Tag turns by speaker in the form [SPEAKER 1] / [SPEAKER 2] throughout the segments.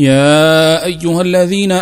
[SPEAKER 1] يا أيها الذين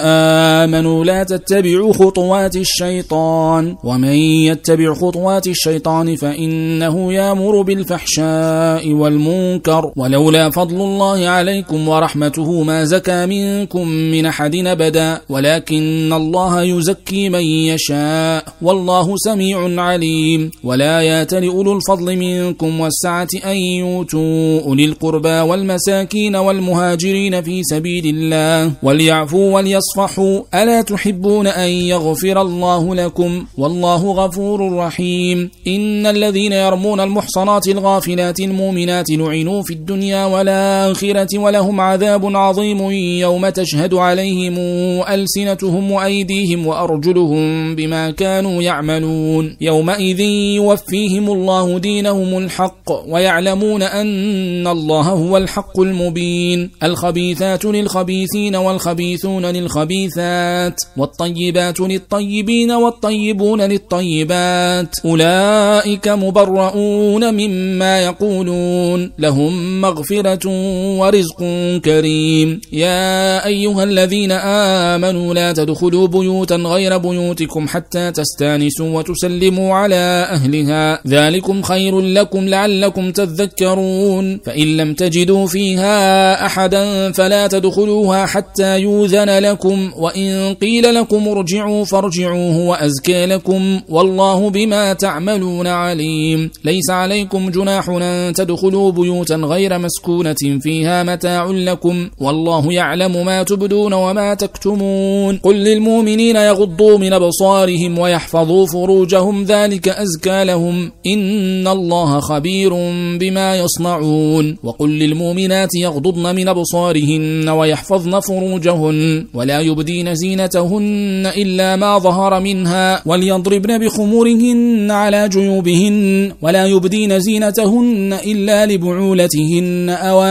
[SPEAKER 1] آمنوا لا تتبعوا خطوات الشيطان ومن يتبع خطوات الشيطان فإنه يامر بالفحشاء والمنكر ولولا فضل الله عليكم ورحمته ما زكى منكم من أحد أبدا ولكن الله يزكي من يشاء والله سميع عليم ولا ياتل أولو الفضل منكم والسعة أن يوتوا أولي القربى والمساكين والمهاجرين في سبيل الله وليعفوا وليصفحوا ألا تحبون أن يغفر الله لكم والله غفور رحيم إن الذين يرمون المحصنات الغافلات المؤمنات لعنوا في الدنيا والآخرة ولهم عذاب عظيم يوم تشهد عليهم ألسنتهم وأيديهم وأرجلهم بما كانوا يعملون يومئذ يوفيهم الله دينهم الحق ويعلمون أن الله هو الحق المبين الخبيثات للخبيثات للخبيثين والخبيثون للخبيثات والطيبات للطيبين والطيبون للطيبات أولئك مبرؤون مما يقولون لهم مغفرة ورزق كريم يا أيها الذين آمنوا لا تدخلوا بيوتا غير بيوتكم حتى تستانسوا وتسلموا على أهلها ذلكم خير لكم لعلكم تذكرون فإن لم تجدوا فيها أحدا فلا تدخلوا فادخلوها حتى يوذن لكم وإن قيل لكم ارجعوا فارجعوا هو أزكى لكم والله بما تعملون عليم ليس عليكم جناح أن تدخلوا بيوتا غير مسكونة فيها متاع لكم والله يعلم ما تبدون وما تكتمون قل للمؤمنين يغضوا من بصارهم ويحفظوا فروجهم ذلك أزكى لهم إن الله خبير بما يصنعون وقل للمؤمنات يغضضن من أبصارهن ويحفظن فروجهن ولا يبدين زينتهن إلا ما ظهر منها وليضربن بخمورهن على جيوبهن ولا يبدين زينتهن إلا لبعولتهن أو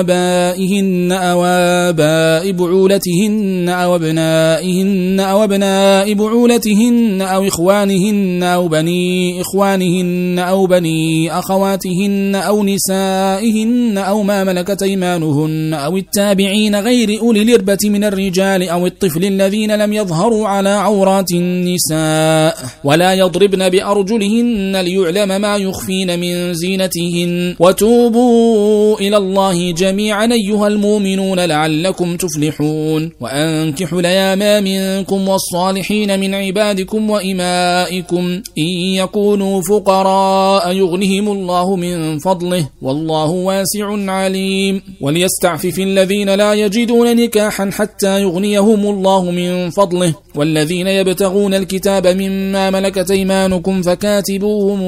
[SPEAKER 1] آبائهن أو آباء بعولتهن أو أبنائهن أو أبناء بعولتهن أو إخوانهن أو بني إخوانهن أو بني أخواتهن أو نسائهن أو ما ملكت أيمانهن أو التابعين غير أولي الإربة من الرجال أو الطفل الذين لم يظهروا على عورات النساء ولا يضربن بأرجلهن ليعلم ما يخفين من زينتهن وتوبوا إلى الله جميعا أيها المؤمنون لعلكم تفلحون وأنكحوا لياما منكم والصالحين من عبادكم وإمائكم إن يكونوا فقراء يغنهم الله من فضله والله واسع عليم وليستعفف الذين لا يجب يجدون نكاحا حتى يغنيهم الله من فضله والذين يبتغون الكتاب مما ملكت ايمانكم فكاتبوهم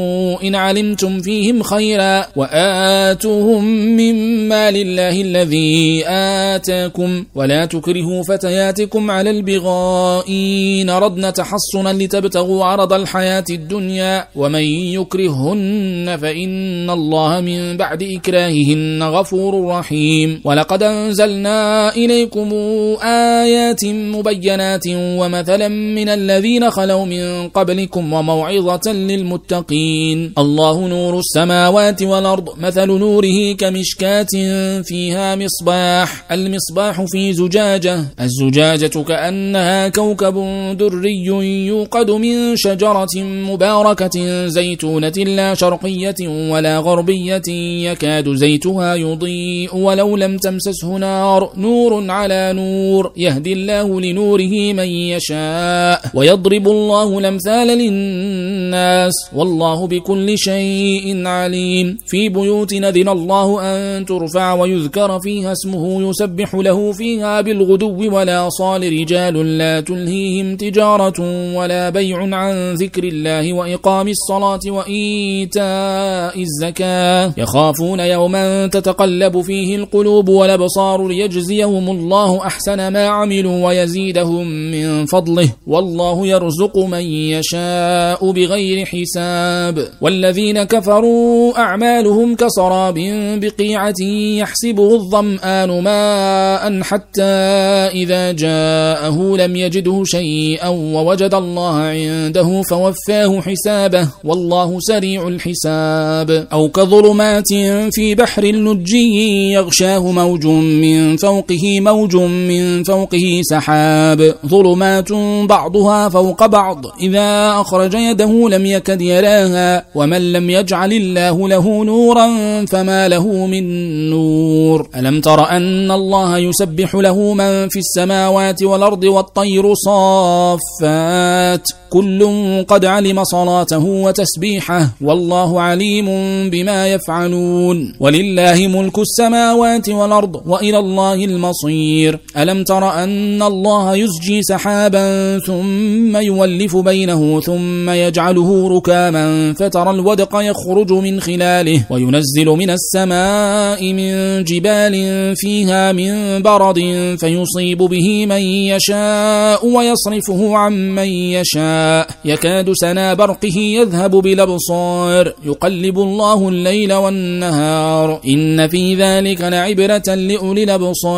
[SPEAKER 1] إن علمتم فيهم خيرا وآتوهم مما لله الذي آتاكم ولا تكرهوا فتياتكم على البغاء إن ردنا تحصنا لتبتغوا عرض الحياة الدنيا ومن يكرههن فإن الله من بعد إكراههن غفور رحيم ولقد أنزلنا إليكم آيات مبينات ومثلا من الذين خلوا من قبلكم وموعظة للمتقين الله نور السماوات والأرض مثل نوره كمشكاة فيها مصباح المصباح في زجاجة الزجاجة كأنها كوكب دري يوقد من شجرة مباركة زيتونة لا شرقية ولا غربية يكاد زيتها يضيء ولو لم تمسسه نار نور على نور يهدي الله لنوره من يشاء ويضرب الله الأمثال للناس والله بكل شيء عليم في بيوت نذن الله أن ترفع ويذكر فيها اسمه يسبح له فيها بالغدو ولا صال رجال لا تلهيهم تجارة ولا بيع عن ذكر الله وإقام الصلاة وإيتاء الزكاة يخافون يوما تتقلب فيه القلوب والأبصار ليجزي يجزيهم الله أحسن ما عملوا ويزيدهم من فضله والله يرزق من يشاء بغير حساب والذين كفروا أعمالهم كصراب بقيعة يحسبه الضمآن ماء حتى إذا جاءه لم يجده شيئا ووجد الله عنده فوفاه حسابه والله سريع الحساب أو كظلمات في بحر النجي يغشاه موج من فوق فوقه موج من فوقه سحاب ظلمات بعضها فوق بعض إذا أخرج يده لم يكد يراها ومن لم يجعل الله له نورا فما له من نور ألم تر أن الله يسبح له من في السماوات والأرض والطير صافات كل قد علم صلاته وتسبيحه والله عليم بما يفعلون ولله ملك السماوات والأرض وإلى الله المصير ألم تر أن الله يزجي سحابا ثم يولف بينه ثم يجعله ركاما فترى الودق يخرج من خلاله وينزل من السماء من جبال فيها من برد فيصيب به من يشاء ويصرفه عن من يشاء يكاد سنا برقه يذهب بلبصار يقلب الله الليل والنهار إن في ذلك لعبرة لأولي الأبصار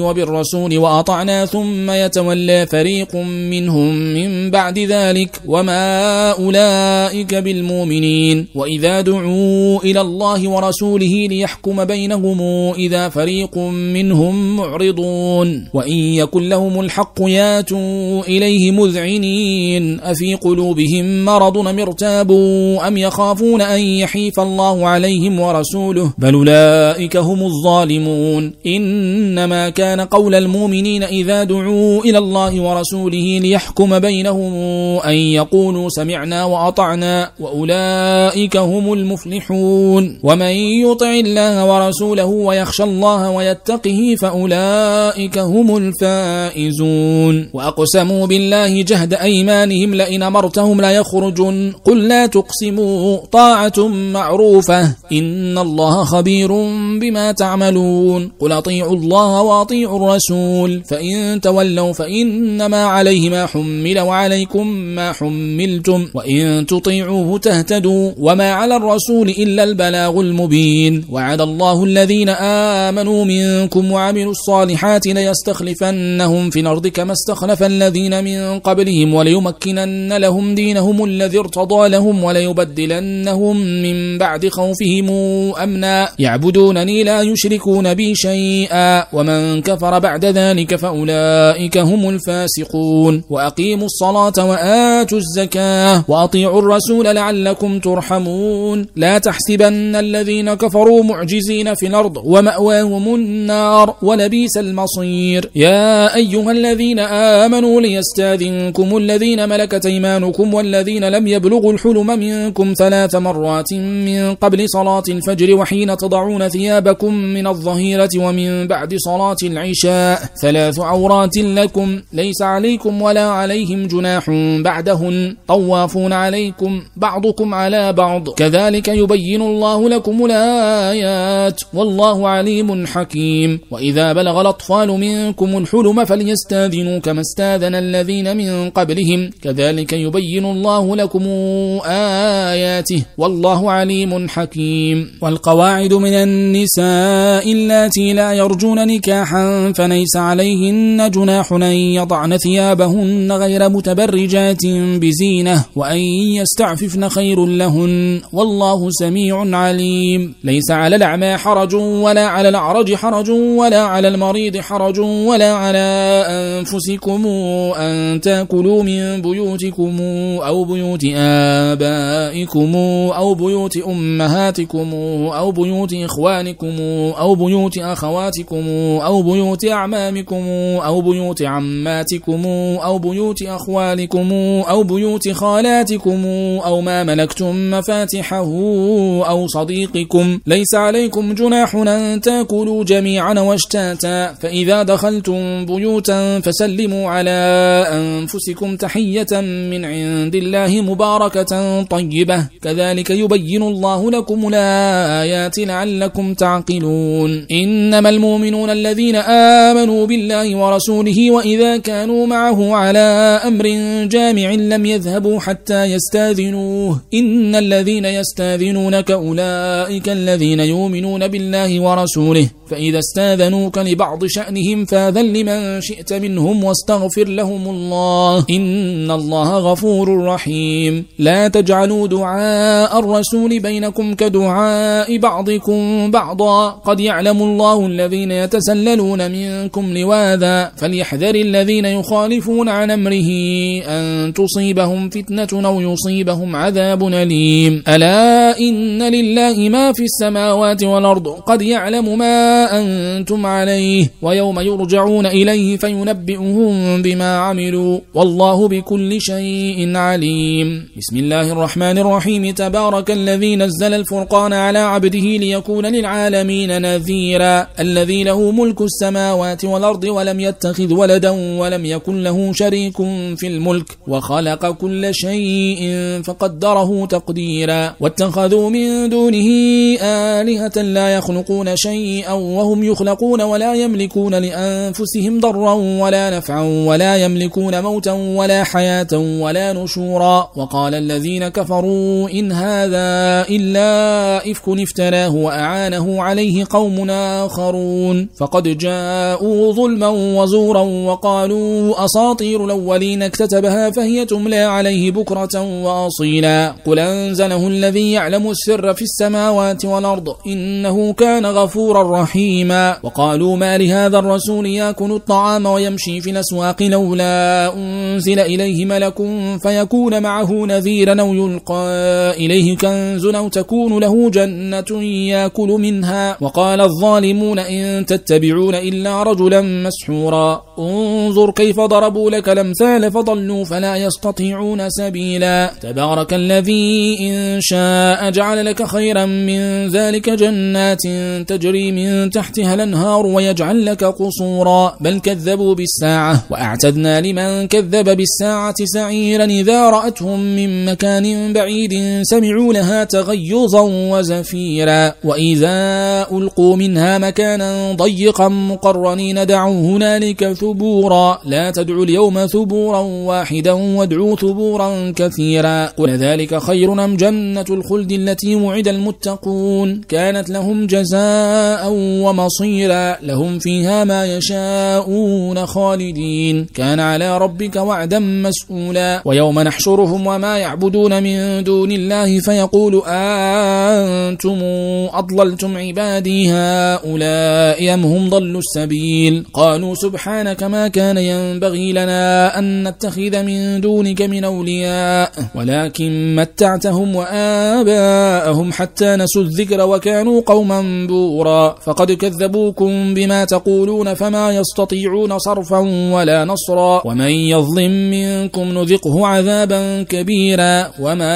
[SPEAKER 1] وبالرسول وأطعنا ثم يتولى فريق منهم من بعد ذلك وما أولئك بالمؤمنين وإذا دعوا إلى الله ورسوله ليحكم بينهم إذا فريق منهم معرضون وإن يكن لهم الحق ياتوا إليه مذعنين أفي قلوبهم مرض مرتابوا أم يخافون أن يحيف الله عليهم ورسوله بل أولئك هم الظالمون إنما كان كان قول المؤمنين إذا دعوا إلى الله ورسوله ليحكم بينهم أن يقولوا سمعنا وأطعنا وأولئك هم المفلحون ومن يطع الله ورسوله ويخشى الله ويتقه فأولئك هم الفائزون وأقسموا بالله جهد أيمانهم لئن أمرتهم لا يخرج قل لا تقسموا طاعة معروفة إن الله خبير بما تعملون قل أطيعوا الله وأطيعوا الرسول فإن تولوا فإنما عليه ما حمل وعليكم ما حملتم وإن تطيعوه تهتدوا وما على الرسول إلا البلاغ المبين وعد الله الذين آمنوا منكم وعملوا الصالحات ليستخلفنهم في الأرض كما استخلف الذين من قبلهم وليمكنن لهم دينهم الذي ارتضى لهم وليبدلنهم من بعد خوفهم أمنا يعبدونني لا يشركون بي شيئا ومن كان كفر بعد ذلك فأولئك هم الفاسقون وأقيموا الصلاة وآتوا الزكاة وأطيعوا الرسول لعلكم ترحمون لا تحسبن الذين كفروا معجزين في الأرض ومأواهم النار ولبيس المصير يا أيها الذين آمنوا ليستاذنكم الذين ملكت إيمانكم والذين لم يبلغوا الحلم منكم ثلاث مرات من قبل صلاة الفجر وحين تضعون ثيابكم من الظهيرة ومن بعد صلاة العشاء العشاء ثلاث عورات لكم ليس عليكم ولا عليهم جناح بعدهن طوافون عليكم بعضكم على بعض كذلك يبين الله لكم الآيات والله عليم حكيم وإذا بلغ الأطفال منكم الحلم فليستاذنوا كما استاذن الذين من قبلهم كذلك يبين الله لكم آياته والله عليم حكيم والقواعد من النساء اللاتي لا يرجون نكاحا فليس عليهن جناح أن يضعن ثيابهن غير متبرجات بزينة وأن يستعففن خير لهن والله سميع عليم ليس على الأعمى حرج ولا على الأعرج حرج ولا على المريض حرج ولا على أنفسكم أن تأكلوا من بيوتكم أو بيوت آبائكم أو بيوت أمهاتكم أو بيوت إخوانكم أو بيوت أخواتكم أو بيوت بيوت أعمامكم أو بيوت عماتكم أو بيوت أخوالكم أو بيوت خالاتكم أو ما ملكتم مفاتحه أو صديقكم ليس عليكم جناح أن تأكلوا جميعا واشتاتا فإذا دخلتم بيوتا فسلموا على أنفسكم تحية من عند الله مباركة طيبة كذلك يبين الله لكم الآيات لعلكم تعقلون إنما المؤمنون الذين آمنوا بالله ورسوله وإذا كانوا معه على أمر جامع لم يذهبوا حتى يستاذنوه إن الذين يستاذنونك أولئك الذين يؤمنون بالله ورسوله فإذا استاذنوك لبعض شأنهم فاذن لمن شئت منهم واستغفر لهم الله إن الله غفور رحيم لا تجعلوا دعاء الرسول بينكم كدعاء بعضكم بعضا قد يعلم الله الذين يتسللون يكون منكم لواذا فليحذر الذين يخالفون عن أمره أن تصيبهم فتنة أو يصيبهم عذاب أليم ألا إن لله ما في السماوات والأرض قد يعلم ما أنتم عليه ويوم يرجعون إليه فينبئهم بما عملوا والله بكل شيء عليم بسم الله الرحمن الرحيم تبارك الذي نزل الفرقان على عبده ليكون للعالمين نذيرا الذي له ملك السماوات السماوات والأرض ولم يتخذ ولدا ولم يكن له شريك في الملك وخلق كل شيء فقدره تقديرا واتخذوا من دونه آلهة لا يخلقون شيئا وهم يخلقون ولا يملكون لأنفسهم ضرا ولا نفعا ولا يملكون موتا ولا حياة ولا نشورا وقال الذين كفروا إن هذا إلا إفك افتراه وأعانه عليه قوم آخرون فقد جاء جاءوا ظلما وزورا وقالوا أساطير الأولين اكتتبها فهي تملى عليه بكرة وأصيلا قل أنزله الذي يعلم السر في السماوات والأرض إنه كان غفورا رحيما وقالوا ما لهذا الرسول يأكل الطعام ويمشي في الأسواق لولا أنزل إليه ملك فيكون معه نذيرا أو يلقى إليه كنز أو تكون له جنة يأكل منها وقال الظالمون إن تتبعون إلا رجلا مسحورا انظر كيف ضربوا لك الأمثال فضلوا فلا يستطيعون سبيلا تبارك الذي إن شاء جعل لك خيرا من ذلك جنات تجري من تحتها الأنهار ويجعل لك قصورا بل كذبوا بالساعة وأعتدنا لمن كذب بالساعة سعيرا إذا رأتهم من مكان بعيد سمعوا لها تغيظا وزفيرا وإذا ألقوا منها مكانا ضيقا مقرنين دعوا هنالك ثبورا لا تدعوا اليوم ثبورا واحدا وادعوا ثبورا كثيرا ولذلك خير أم جنة الخلد التي وعد المتقون كانت لهم جزاء ومصيرا لهم فيها ما يشاءون خالدين كان على ربك وعدا مسؤولا ويوم نحشرهم وما يعبدون من دون الله فيقول أنتم أضللتم عبادي هؤلاء أم هم ضلوا السبيل قالوا سبحانك ما كان ينبغي لنا أن نتخذ من دونك من أولياء ولكن متعتهم وآباءهم حتى نسوا الذكر وكانوا قوما بورا فقد كذبوكم بما تقولون فما يستطيعون صرفا ولا نصرا ومن يظلم منكم نذقه عذابا كبيرا وما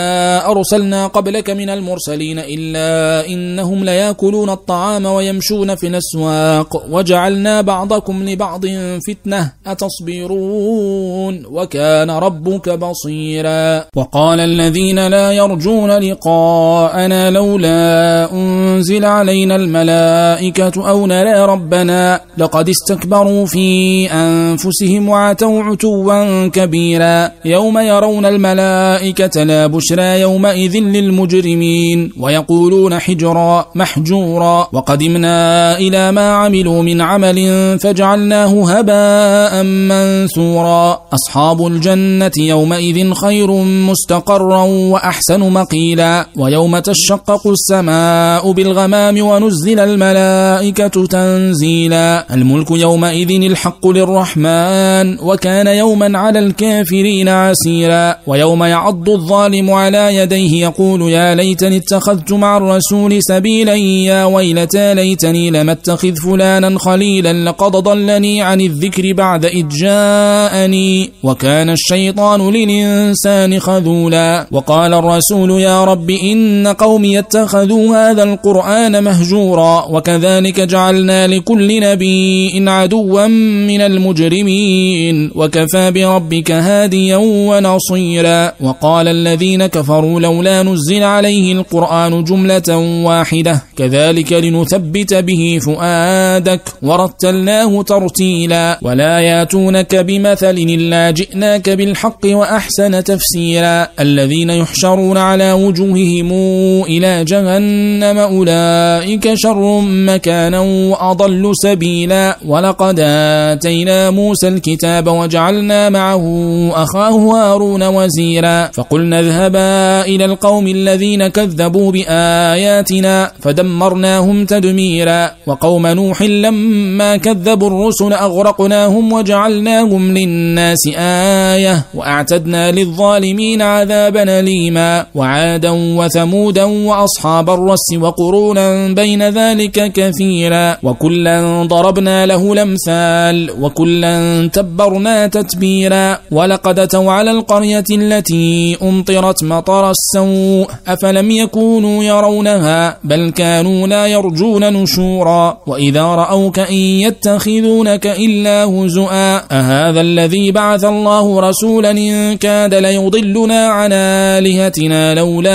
[SPEAKER 1] أرسلنا قبلك من المرسلين إلا إنهم ليأكلون الطعام ويمشون في الأسواق وجعلنا وجعلنا بعضكم لبعض فتنة أتصبرون وكان ربك بصيرا وقال الذين لا يرجون لقاءنا لولا أنزل علينا الملائكة أو نرى ربنا لقد استكبروا في أنفسهم وعتوا عتوا كبيرا يوم يرون الملائكة لا بشرى يومئذ للمجرمين ويقولون حجرا محجورا وقدمنا إلى ما عملوا من من عمل فجعلناه هباء منثورا أصحاب الجنة يومئذ خير مستقرا وأحسن مقيلا ويوم تشقق السماء بالغمام ونزل الملائكة تنزيلا الملك يومئذ الحق للرحمن وكان يوما على الكافرين عسيرا ويوم يعض الظالم على يديه يقول يا ليتني اتخذت مع الرسول سبيلا يا ويلتى ليتني لم اتخذ فلانا قليلا لقد ضلني عن الذكر بعد إذ جاءني وكان الشيطان للإنسان خذولا وقال الرسول يا رب إن قومي اتخذوا هذا القرآن مهجورا وكذلك جعلنا لكل نبي عدوا من المجرمين وكفى بربك هاديا ونصيرا وقال الذين كفروا لولا نزل عليه القرآن جملة واحدة كذلك لنثبت به فؤادك ورتلناه ترتيلا ولا ياتونك بمثل إلا جئناك بالحق وأحسن تفسيرا الذين يحشرون على وجوههم إلى جهنم أولئك شر مكانا وأضل سبيلا ولقد آتينا موسى الكتاب وجعلنا معه أخاه هارون وزيرا فقلنا اذهبا إلى القوم الذين كذبوا بآياتنا فدمرناهم تدميرا وقوم نوح لما فلما كذبوا الرسل أغرقناهم وجعلناهم للناس آية وأعتدنا للظالمين عذابا ليما وعادا وثمودا وأصحاب الرس وقرونا بين ذلك كثيرا وكلا ضربنا له لمثال وكلا تبرنا تتبيرا ولقد أتوا على القرية التي أمطرت مطر السوء أفلم يكونوا يرونها بل كانوا لا يرجون نشورا وإذا رأوك ربك إن يتخذونك إلا هزؤا أهذا الذي بعث الله رسولا إن كاد ليضلنا عن آلهتنا لولا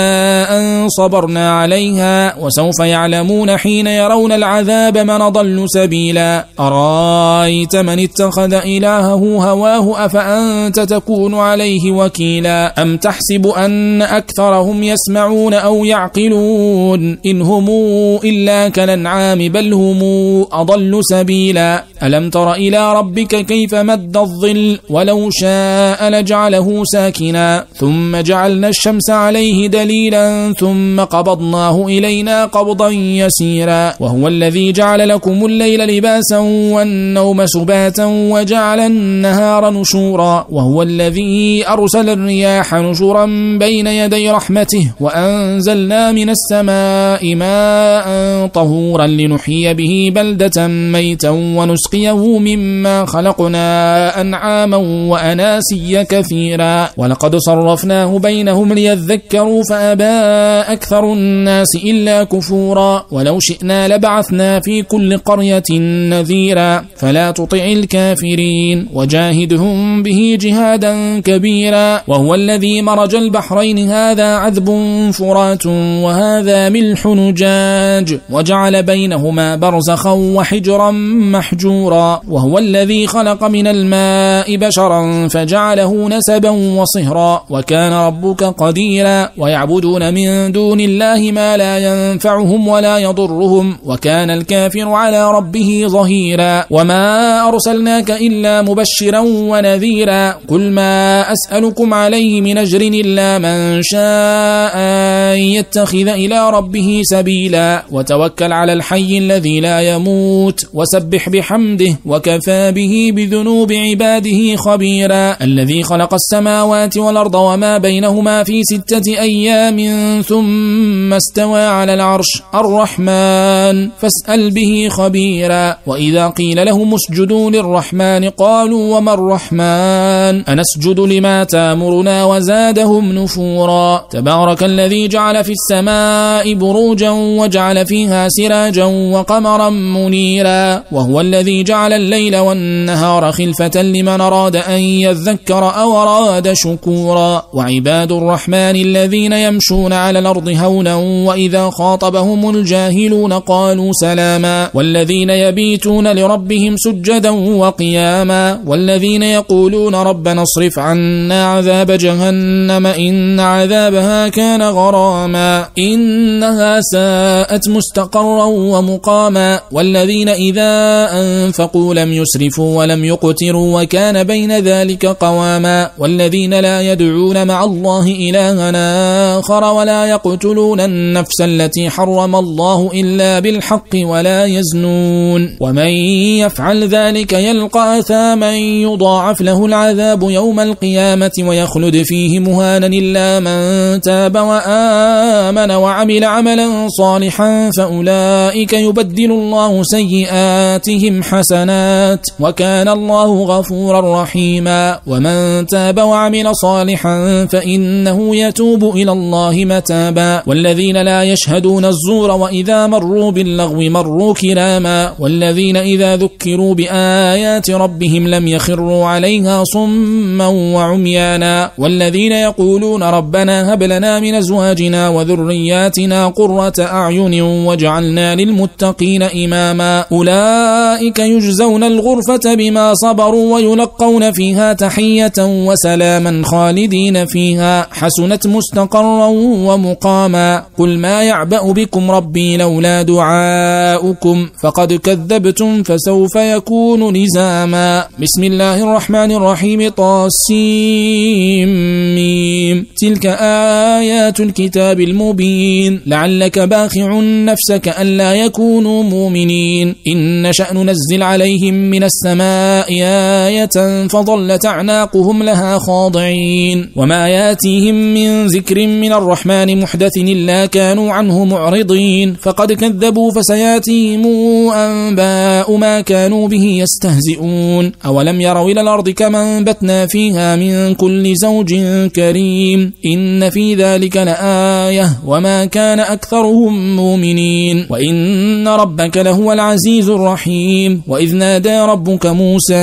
[SPEAKER 1] أن صبرنا عليها وسوف يعلمون حين يرون العذاب من ضل سبيلا أرايت من اتخذ إلهه هواه أفأنت تكون عليه وكيلا أم تحسب أن أكثرهم يسمعون أو يعقلون إن هم إلا كالأنعام بل هم أضل أضل سبيلا ألم تر إلى ربك كيف مد الظل ولو شاء لجعله ساكنا ثم جعلنا الشمس عليه دليلا ثم قبضناه إلينا قبضا يسيرا وهو الذي جعل لكم الليل لباسا والنوم سباتا وجعل النهار نشورا وهو الذي أرسل الرياح نشورا بين يدي رحمته وأنزلنا من السماء ماء طهورا لنحيي به بلدة ميتا ونسقيه مما خلقنا أنعاما وأناسيا كثيرا ولقد صرفناه بينهم ليذكروا فأبى أكثر الناس إلا كفورا ولو شئنا لبعثنا في كل قرية نذيرا فلا تطع الكافرين وجاهدهم به جهادا كبيرا وهو الذي مرج البحرين هذا عذب فرات وهذا ملح نجاج وجعل بينهما برزخا وحجرا أجرا محجورا وهو الذي خلق من الماء بشرا فجعله نسبا وصهرا وكان ربك قديرا ويعبدون من دون الله ما لا ينفعهم ولا يضرهم وكان الكافر على ربه ظهيرا وما أرسلناك إلا مبشرا ونذيرا قل ما أسألكم عليه من أجر إلا من شاء يتخذ إلى ربه سبيلا وتوكل على الحي الذي لا يموت وسبح بحمده وكفى به بذنوب عباده به خبيرا الذي خلق السماوات والأرض وما بينهما في ستة أيام ثم استوى على العرش الرحمن فاسأل به خبيرا وإذا قيل لهم اسجدوا للرحمن قالوا وما الرحمن أنسجد لما تامرنا وزادهم نفورا تبارك الذي جعل في السماء بروجا وجعل فيها سراجا وقمرا منيرا وهو الذي جعل الليل والنهار خلفة لمن من أراد أن يذكر أو أراد شكورا وعباد الرحمن الذين يمشون على الأرض هونا وإذا خاطبهم الجاهلون قالوا سلاما والذين يبيتون لربهم سجدا وقياما والذين يقولون ربنا اصرف عنا عذاب جهنم إن عذابها كان غراما إنها ساءت مستقرا ومقاما والذين إذا أنفقوا لم يسرفوا ولم يقتروا وكان كان بين ذلك قواما والذين لا يدعون مع الله إلهنا آخر ولا يقتلون النفس التي حرم الله إلا بالحق ولا يزنون ومن يفعل ذلك يلقى أثاما يضاعف له العذاب يوم القيامة ويخلد فيه مهانا إلا من تاب وآمن وعمل عملا صالحا فأولئك يبدل الله سيئاتهم حسنات وكان الله غفورا رحيما ومن تاب وعمل صالحا فإنه يتوب إلى الله متابا والذين لا يشهدون الزور وإذا مروا باللغو مروا كراما والذين إذا ذكروا بآيات ربهم لم يخروا عليها صما وعميانا والذين يقولون ربنا هب لنا من أزواجنا وذرياتنا قرة أعين وجعلنا للمتقين إماما أولئك يجزون الغرفة بما صبروا ويلقون يلقون فيها تحية وسلاما خالدين فيها حسنت مستقرا ومقاما قل ما يعبأ بكم ربي لولا دعاؤكم فقد كذبتم فسوف يكون لزاما بسم الله الرحمن الرحيم طاسيم تلك آيات الكتاب المبين لعلك باخع نفسك ألا يكونوا مؤمنين إن شأن نزل عليهم من السماء آية فظلت أعناقهم لها خاضعين وما ياتيهم من ذكر من الرحمن محدث إلا كانوا عنه معرضين فقد كذبوا فسياتيهم أنباء ما كانوا به يستهزئون أولم يروا إلى الأرض كما أنبتنا فيها من كل زوج كريم إن في ذلك لآية وما كان أكثرهم مؤمنين وإن ربك لهو العزيز الرحيم وإذ نادى ربك موسى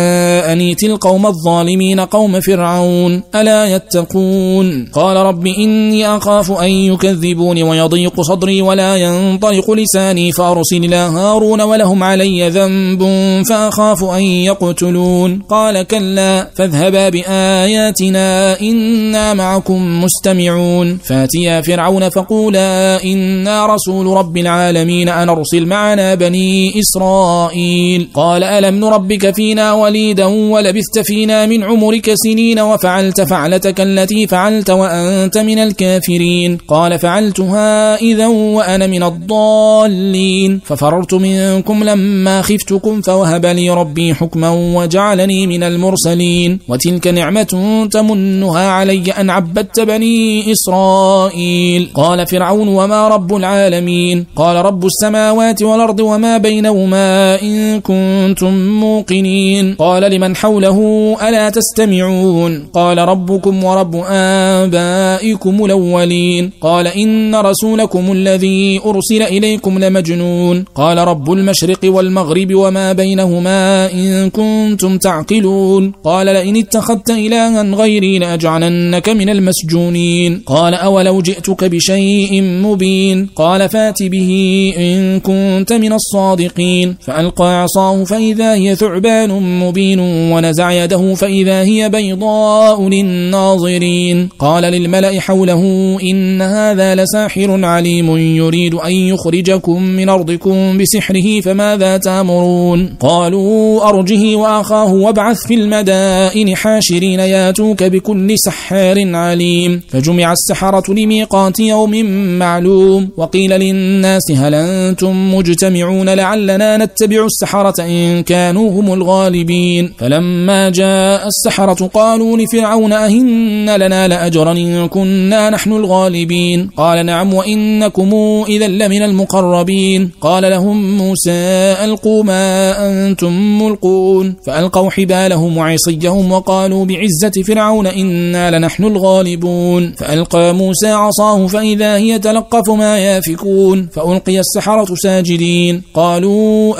[SPEAKER 1] أنيت القوم الظالمين قوم فرعون ألا يتقون قال رب إني أخاف أن يكذبون ويضيق صدري ولا ينطلق لساني فأرسل إلى هارون ولهم علي ذنب فأخاف أن يقتلون قال كلا فاذهبا بآياتنا إنا معكم مستمعون فاتيا فرعون فقولا إنا رسول رب العالمين أن أرسل معنا بني إسرائيل قال ألم نربك فينا وليدا ولبث لبست فينا من عمرك سنين وفعلت فعلتك التي فعلت وأنت من الكافرين قال فعلتها إذا وأنا من الضالين ففررت منكم لما خفتكم فوهب لي ربي حكما وجعلني من المرسلين وتلك نعمة تمنها علي أن عبدت بني إسرائيل قال فرعون وما رب العالمين قال رب السماوات والأرض وما بينهما إن كنتم موقنين قال لمن حوله له ألا تستمعون قال ربكم ورب آبائكم الأولين قال إن رسولكم الذي أرسل إليكم لمجنون قال رب المشرق والمغرب وما بينهما إن كنتم تعقلون قال لئن اتخذت إلها غيري لأجعلنك من المسجونين قال أولو جئتك بشيء مبين قال فات به إن كنت من الصادقين فألقى عصاه فإذا هي ثعبان مبين ونبي فنزع يده فإذا هي بيضاء للناظرين قال للملأ حوله إن هذا لساحر عليم يريد أن يخرجكم من أرضكم بسحره فماذا تامرون قالوا أرجه وأخاه وابعث في المدائن حاشرين ياتوك بكل سحار عليم فجمع السحرة لميقات يوم معلوم وقيل للناس هل أنتم مجتمعون لعلنا نتبع السحرة إن كانوا هم الغالبين فلما فلما جاء السحرة قالوا لفرعون أهن لنا لأجرا إن كنا نحن الغالبين قال نعم وإنكم إذا لمن المقربين قال لهم موسى ألقوا ما أنتم ملقون فألقوا حبالهم وعصيهم وقالوا بعزة فرعون إنا لنحن الغالبون فألقى موسى عصاه فإذا هي تلقف ما يافكون فألقي السحرة ساجدين قالوا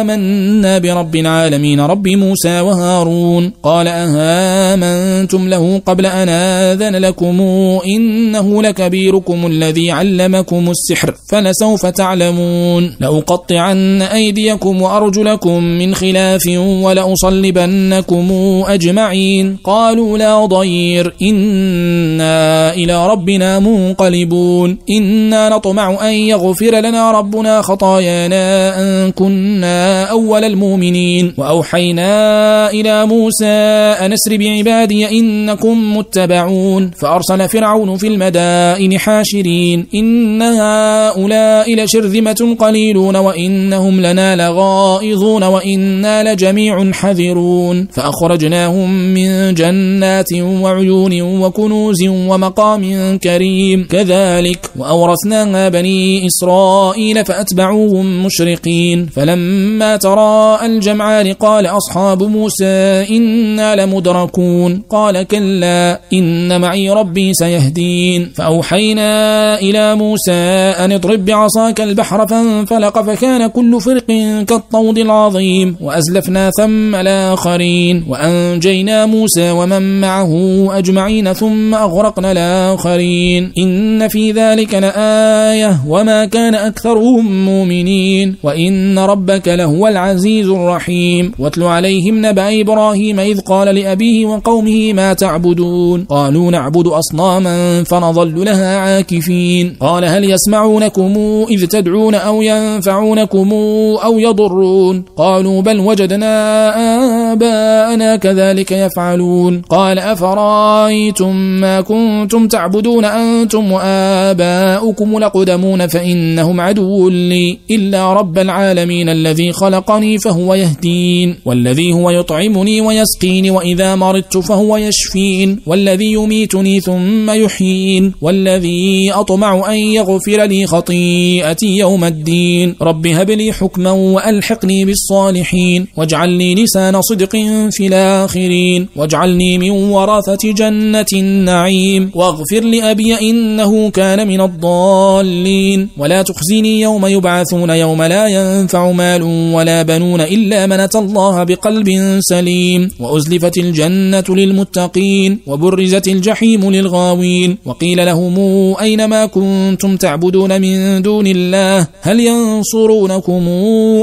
[SPEAKER 1] آمنا برب العالمين رب موسى وهارون هارون قال أهامنتم له قبل أن آذن لكم إنه لكبيركم الذي علمكم السحر فلسوف تعلمون لأقطعن أيديكم وأرجلكم من خلاف ولأصلبنكم أجمعين قالوا لا ضير إنا إلى ربنا منقلبون إنا نطمع أن يغفر لنا ربنا خطايانا أن كنا أول المؤمنين وأوحينا إلى إلى موسى أنسر بعبادي إنكم متبعون فأرسل فرعون في المدائن حاشرين إن هؤلاء لشرذمة قليلون وإنهم لنا لغائظون وإنا لجميع حذرون فأخرجناهم من جنات وعيون وكنوز ومقام كريم كذلك وأورثناها بني إسرائيل فأتبعوهم مشرقين فلما ترى الجمعان قال أصحاب موسى إنا لمدركون قال كلا إن معي ربي سيهدين فأوحينا إلى موسى أن اضرب بعصاك البحر فانفلق فكان كل فرق كالطود العظيم وأزلفنا ثم الآخرين وأنجينا موسى ومن معه أجمعين ثم أغرقنا الآخرين إن في ذلك لآية وما كان أكثرهم مؤمنين وإن ربك لهو العزيز الرحيم واتل عليهم نبأ إبراهيم إذ قال لأبيه وقومه ما تعبدون قالوا نعبد أصناما فنظل لها عاكفين قال هل يسمعونكم إذ تدعون أو ينفعونكم أو يضرون قالوا بل وجدنا آباءنا كذلك يفعلون قال أفرايتم ما كنتم تعبدون أنتم وآباؤكم لقدمون فإنهم عدو لي إلا رب العالمين الذي خلقني فهو يهدين والذي هو يطعم يطعمني ويسقين وإذا مرضت فهو يشفين والذي يميتني ثم يحيين والذي أطمع أن يغفر لي خطيئتي يوم الدين رب هب لي حكما وألحقني بالصالحين واجعلني لسان صدق في الآخرين واجعلني من ورثة جنة النعيم واغفر لأبي إنه كان من الضالين ولا تخزني يوم يبعثون يوم لا ينفع مال ولا بنون إلا من أتى الله بقلب سليم الأليم وأزلفت الجنة للمتقين وبرزت الجحيم للغاوين وقيل لهم أين ما كنتم تعبدون من دون الله هل ينصرونكم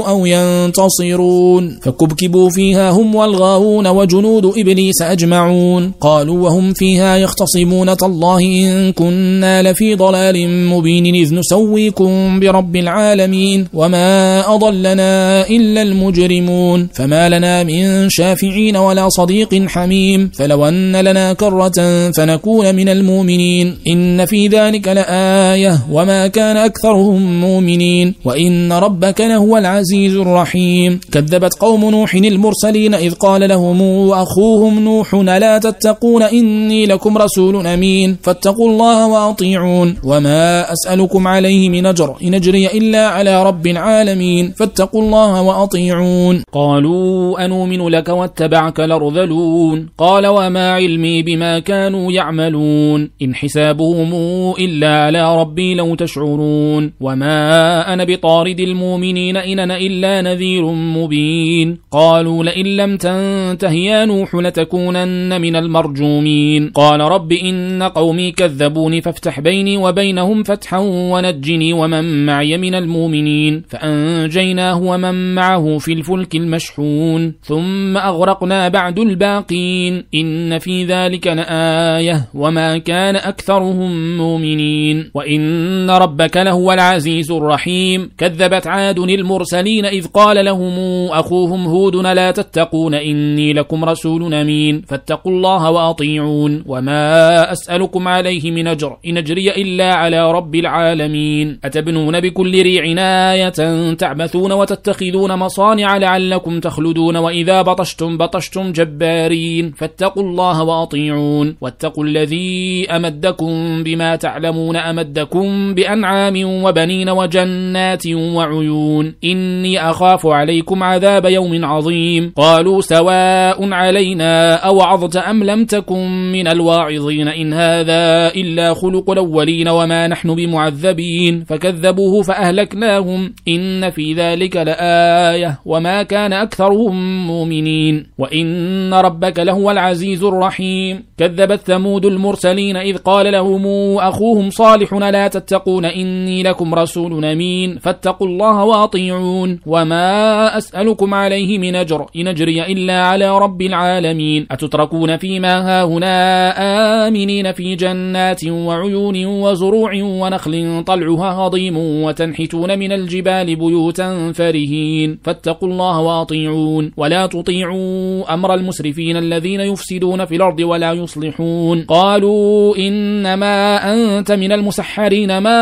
[SPEAKER 1] أو ينتصرون فكبكبوا فيها هم والغاوون وجنود إبليس أجمعون قالوا وهم فيها يختصمون تالله إن كنا لفي ضلال مبين إذ نسويكم برب العالمين وما أضلنا إلا المجرمون فما لنا من شاء شافعين ولا صديق حميم فلو أن لنا كرة فنكون من المؤمنين إن في ذلك لآية وما كان أكثرهم مؤمنين وإن ربك لهو العزيز الرحيم كذبت قوم نوح المرسلين إذ قال لهم أخوهم نوح لا تتقون إني لكم رسول أمين فاتقوا الله وأطيعون وما أسألكم عليه من أجر إن أجري إلا على رب العالمين فاتقوا الله وأطيعون قالوا أنؤمن لك واتبعك لرذلون قال وما علمي بما كانوا يعملون إن حسابهم إلا على ربي لو تشعرون وما أنا بطارد المؤمنين إن أنا إلا نذير مبين قالوا لئن لم تنتهي يا نوح لتكونن من المرجومين قال رب إن قومي كذبوني فافتح بيني وبينهم فتحا ونجني ومن معي من المؤمنين فأنجيناه ومن معه في الفلك المشحون ثم أغرقنا بعد الباقين إن في ذلك لآية وما كان أكثرهم مؤمنين وإن ربك لهو العزيز الرحيم كذبت عاد المرسلين إذ قال لهم أخوهم هود لا تتقون إني لكم رسول أمين فاتقوا الله وأطيعون وما أسألكم عليه من أجر إن أجري إلا على رب العالمين أتبنون بكل ريع ناية تعبثون وتتخذون مصانع لعلكم تخلدون وإذا بطش بطشتم بطشتم جبارين فاتقوا الله وأطيعون واتقوا الذي أمدكم بما تعلمون أمدكم بأنعام وبنين وجنات وعيون إني أخاف عليكم عذاب يوم عظيم قالوا سواء علينا أوعظت أم لم تكن من الواعظين إن هذا إلا خلق الأولين وما نحن بمعذبين فكذبوه فأهلكناهم إن في ذلك لآية وما كان أكثرهم مؤمنين الظالمين وإن ربك لهو العزيز الرحيم كذبت ثمود المرسلين إذ قال لهم أخوهم صالح لا تتقون إني لكم رسول أمين فاتقوا الله وأطيعون وما أسألكم عليه من أجر إن أجري إلا على رب العالمين أتتركون فيما هاهنا آمنين في جنات وعيون وزروع ونخل طلعها هضيم وتنحتون من الجبال بيوتا فرهين فاتقوا الله وأطيعون ولا تطيعون اتبعوا أمر المسرفين الذين يفسدون في الأرض ولا يصلحون قالوا إنما أنت من المسحرين ما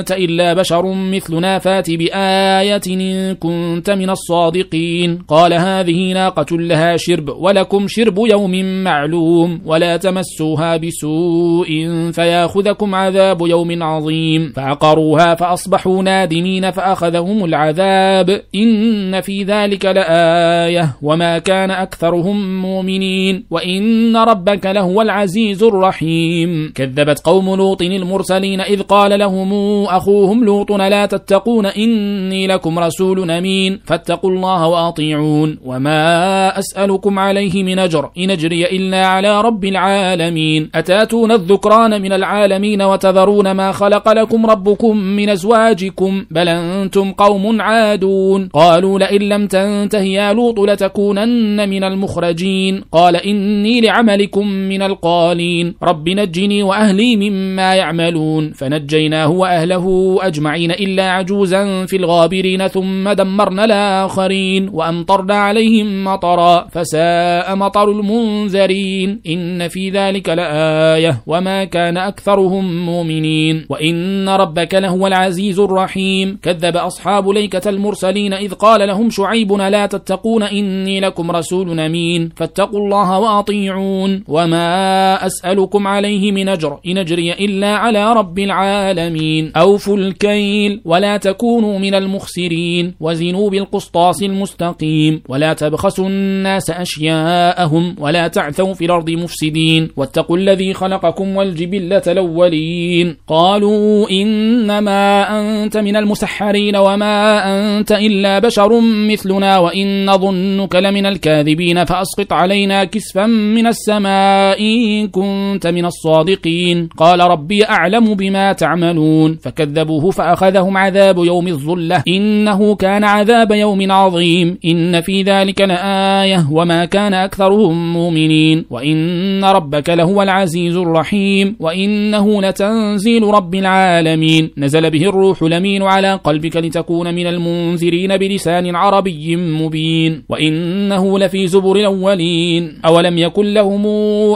[SPEAKER 1] أنت إلا بشر مثلنا فات بآية إن كنت من الصادقين قال هذه ناقة لها شرب ولكم شرب يوم معلوم ولا تمسوها بسوء فياخذكم عذاب يوم عظيم فعقروها فأصبحوا نادمين فأخذهم العذاب إن في ذلك لآية وما وكان أكثرهم مؤمنين وإن ربك لهو العزيز الرحيم كذبت قوم لوط المرسلين إذ قال لهم أخوهم لوط لا تتقون إني لكم رسول أمين فاتقوا الله وأطيعون وما أسألكم عليه من أجر إن أجري إلا على رب العالمين أتاتون الذكران من العالمين وتذرون ما خلق لكم ربكم من أزواجكم بل أنتم قوم عادون قالوا لئن لم تنتهي يا لوط لتكونن لأكونن من المخرجين قال إني لعملكم من القالين رب نجني وأهلي مما يعملون فنجيناه وأهله أجمعين إلا عجوزا في الغابرين ثم دمرنا الآخرين وأمطرنا عليهم مطرا فساء مطر المنذرين إن في ذلك لآية وما كان أكثرهم مؤمنين وإن ربك لهو العزيز الرحيم كذب أصحاب ليكة المرسلين إذ قال لهم شعيب لا تتقون إني لكم جاءكم رسول أمين فاتقوا الله وأطيعون وما أسألكم عليه من أجر إن أجري إلا على رب العالمين أوفوا الكيل ولا تكونوا من المخسرين وزنوا بالقسطاس المستقيم ولا تبخسوا الناس أشياءهم ولا تعثوا في الأرض مفسدين واتقوا الذي خلقكم والجبلة الأولين قالوا إنما أنت من المسحرين وما أنت إلا بشر مثلنا وإن ظنك لمن من الكاذبين فأسقط علينا كسفا من السماء إن كنت من الصادقين قال ربي أعلم بما تعملون فكذبوه فأخذهم عذاب يوم الظلة إنه كان عذاب يوم عظيم إن في ذلك لآية وما كان أكثرهم مؤمنين وإن ربك لهو العزيز الرحيم وإنه لتنزيل رب العالمين نزل به الروح لمين على قلبك لتكون من المنذرين بلسان عربي مبين وإن وإنه لفي زبر الأولين أولم يكن لهم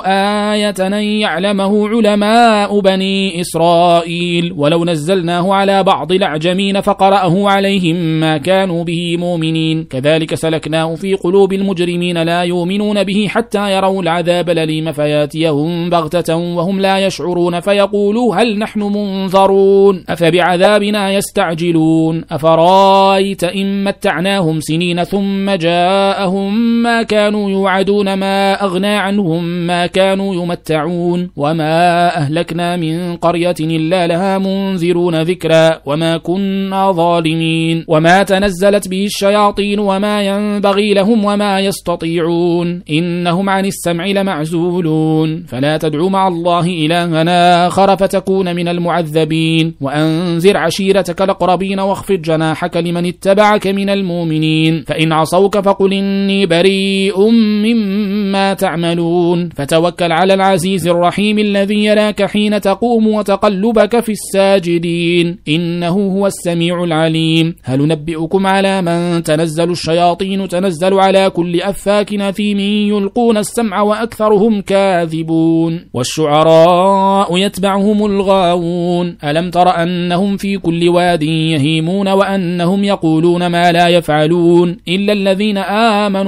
[SPEAKER 1] آية أن يعلمه علماء بني إسرائيل ولو نزلناه على بعض الأعجمين فقرأه عليهم ما كانوا به مؤمنين كذلك سلكناه في قلوب المجرمين لا يؤمنون به حتى يروا العذاب لليم فياتيهم بغتة وهم لا يشعرون فيقولوا هل نحن منظرون أفبعذابنا يستعجلون أفرايت إن متعناهم سنين ثم جاءهم عنهم ما كانوا يوعدون ما أغنى عنهم ما كانوا يمتعون وما أهلكنا من قرية إلا لها منذرون ذكرا وما كنا ظالمين وما تنزلت به الشياطين وما ينبغي لهم وما يستطيعون إنهم عن السمع لمعزولون فلا تدعوا مع الله إلهنا آخر فتكون من المعذبين وأنذر عشيرتك الأقربين واخفض جناحك لمن اتبعك من المؤمنين فإن عصوك فقل إني بريء مما تعملون فتوكل على العزيز الرحيم الذي يراك حين تقوم وتقلبك في الساجدين إنه هو السميع العليم هل نبئكم على من تنزل الشياطين تنزل على كل أفاك نثيم يلقون السمع وأكثرهم كاذبون والشعراء يتبعهم الغاوون ألم تر أنهم في كل واد يهيمون وأنهم يقولون ما لا يفعلون إلا الذين آمنوا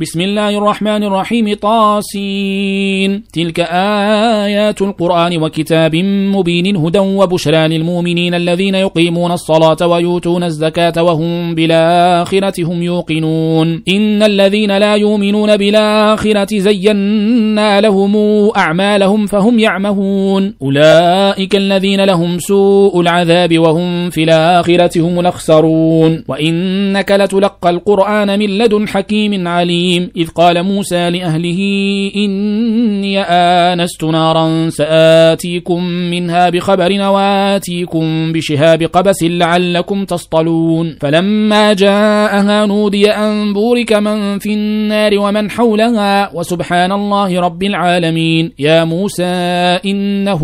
[SPEAKER 1] بسم الله الرحمن الرحيم طاسين تلك آيات القرآن وكتاب مبين هدى وبشرى للمؤمنين الذين يقيمون الصلاة ويؤتون الزكاة وهم بالآخرة هم يوقنون إن الذين لا يؤمنون بالآخرة زينا لهم أعمالهم فهم يعمهون أولئك الذين لهم سوء العذاب وهم في الآخرة هم الأخسرون وإنك لتلقى القرآن من لدن حكيم عليم حميم إذ قال موسى لأهله إني آنست نارا سآتيكم منها بخبر وآتيكم بشهاب قبس لعلكم تصطلون فلما جاءها نودي أن بورك من في النار ومن حولها وسبحان الله رب العالمين يا موسى إنه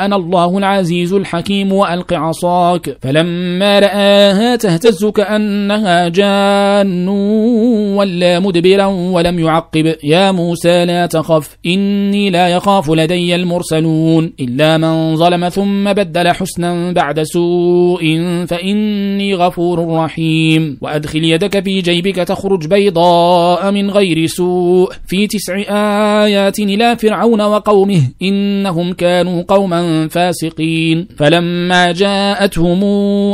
[SPEAKER 1] أنا الله العزيز الحكيم وألق عصاك فلما رآها تهتز كأنها جان ولا مدبرا مبطلا ولم يعقب يا موسى لا تخف إني لا يخاف لدي المرسلون إلا من ظلم ثم بدل حسنا بعد سوء فإني غفور رحيم وأدخل يدك في جيبك تخرج بيضاء من غير سوء في تسع آيات إلى فرعون وقومه إنهم كانوا قوما فاسقين فلما جاءتهم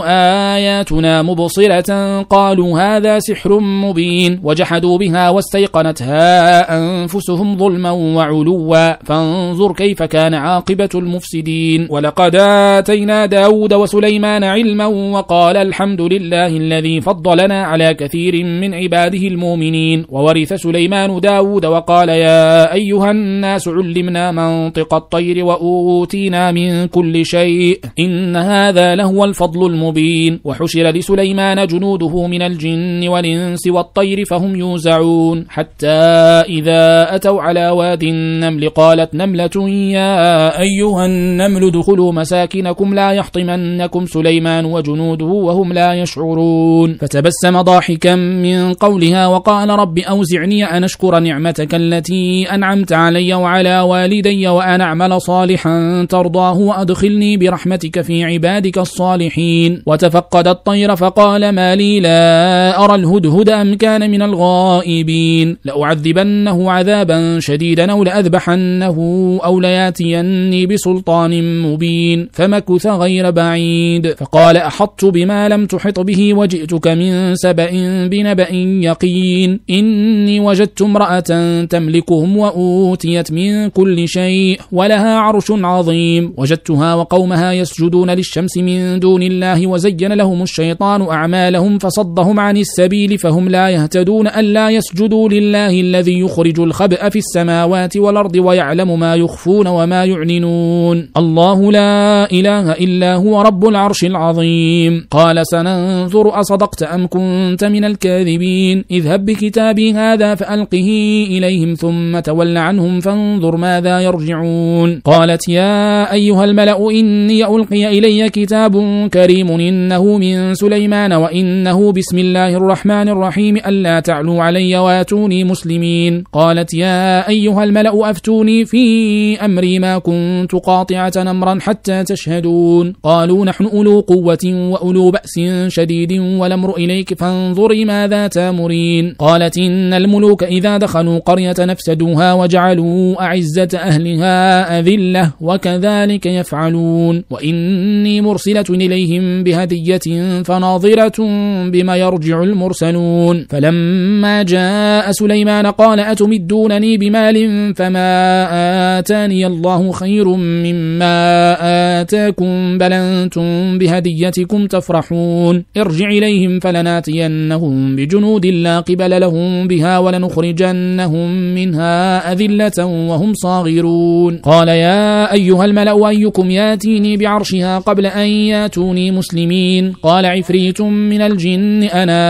[SPEAKER 1] آياتنا مبصرة قالوا هذا سحر مبين وجحدوا بها واستيقنتها أنفسهم ظلما وعلوا فانظر كيف كان عاقبة المفسدين ولقد آتينا داود وسليمان علما وقال الحمد لله الذي فضلنا على كثير من عباده المؤمنين وورث سليمان داود وقال يا أيها الناس علمنا منطق الطير وأوتينا من كل شيء إن هذا لهو الفضل المبين وحشر لسليمان جنوده من الجن والإنس والطير فهم يوزعون يعرفون حتى إذا أتوا على واد النمل قالت نملة يا أيها النمل دخلوا مساكنكم لا يحطمنكم سليمان وجنوده وهم لا يشعرون فتبسم ضاحكا من قولها وقال رب أوزعني أن أشكر نعمتك التي أنعمت علي وعلى والدي وأن أعمل صالحا ترضاه وأدخلني برحمتك في عبادك الصالحين وتفقد الطير فقال ما لي لا أرى الهدهد أم كان من الغائب المسربين لأعذبنه عذابا شديدا أو لأذبحنه أو لياتيني بسلطان مبين فمكث غير بعيد فقال أحط بما لم تحط به وجئتك من سبأ بنبأ يقين إني وجدت امرأة تملكهم وأوتيت من كل شيء ولها عرش عظيم وجدتها وقومها يسجدون للشمس من دون الله وزين لهم الشيطان أعمالهم فصدهم عن السبيل فهم لا يهتدون ألا يسجدون اسجدوا لله الذي يخرج الخبأ في السماوات والأرض ويعلم ما يخفون وما يعلنون الله لا إله إلا هو رب العرش العظيم قال سننظر أصدقت أم كنت من الكاذبين اذهب بكتابي هذا فألقه إليهم ثم تول عنهم فانظر ماذا يرجعون قالت يا أيها الملأ إني ألقي إلي كتاب كريم إنه من سليمان وإنه بسم الله الرحمن الرحيم ألا تعلوا علي واتوني مسلمين قالت يا أيها الملأ أفتوني في أمري ما كنت قاطعة نمرا حتى تشهدون قالوا نحن أولو قوة وأولو بأس شديد والأمر إليك فانظري ماذا تامرين قالت إن الملوك إذا دخلوا قرية نفسدوها وجعلوا أعزة أهلها أذلة وكذلك يفعلون وإني مرسلة إليهم بهدية فناظرة بما يرجع المرسلون فلما جاء آه، سليمان قال أتمدونني بمال فما آتاني الله خير مما آتاكم بل أنتم بهديتكم تفرحون ارجع إليهم فلناتينهم بجنود لا قبل لهم بها ولنخرجنهم منها أذلة وهم صاغرون قال يا أيها الملأ أيكم ياتيني بعرشها قبل أن ياتوني مسلمين قال عفريت من الجن أنا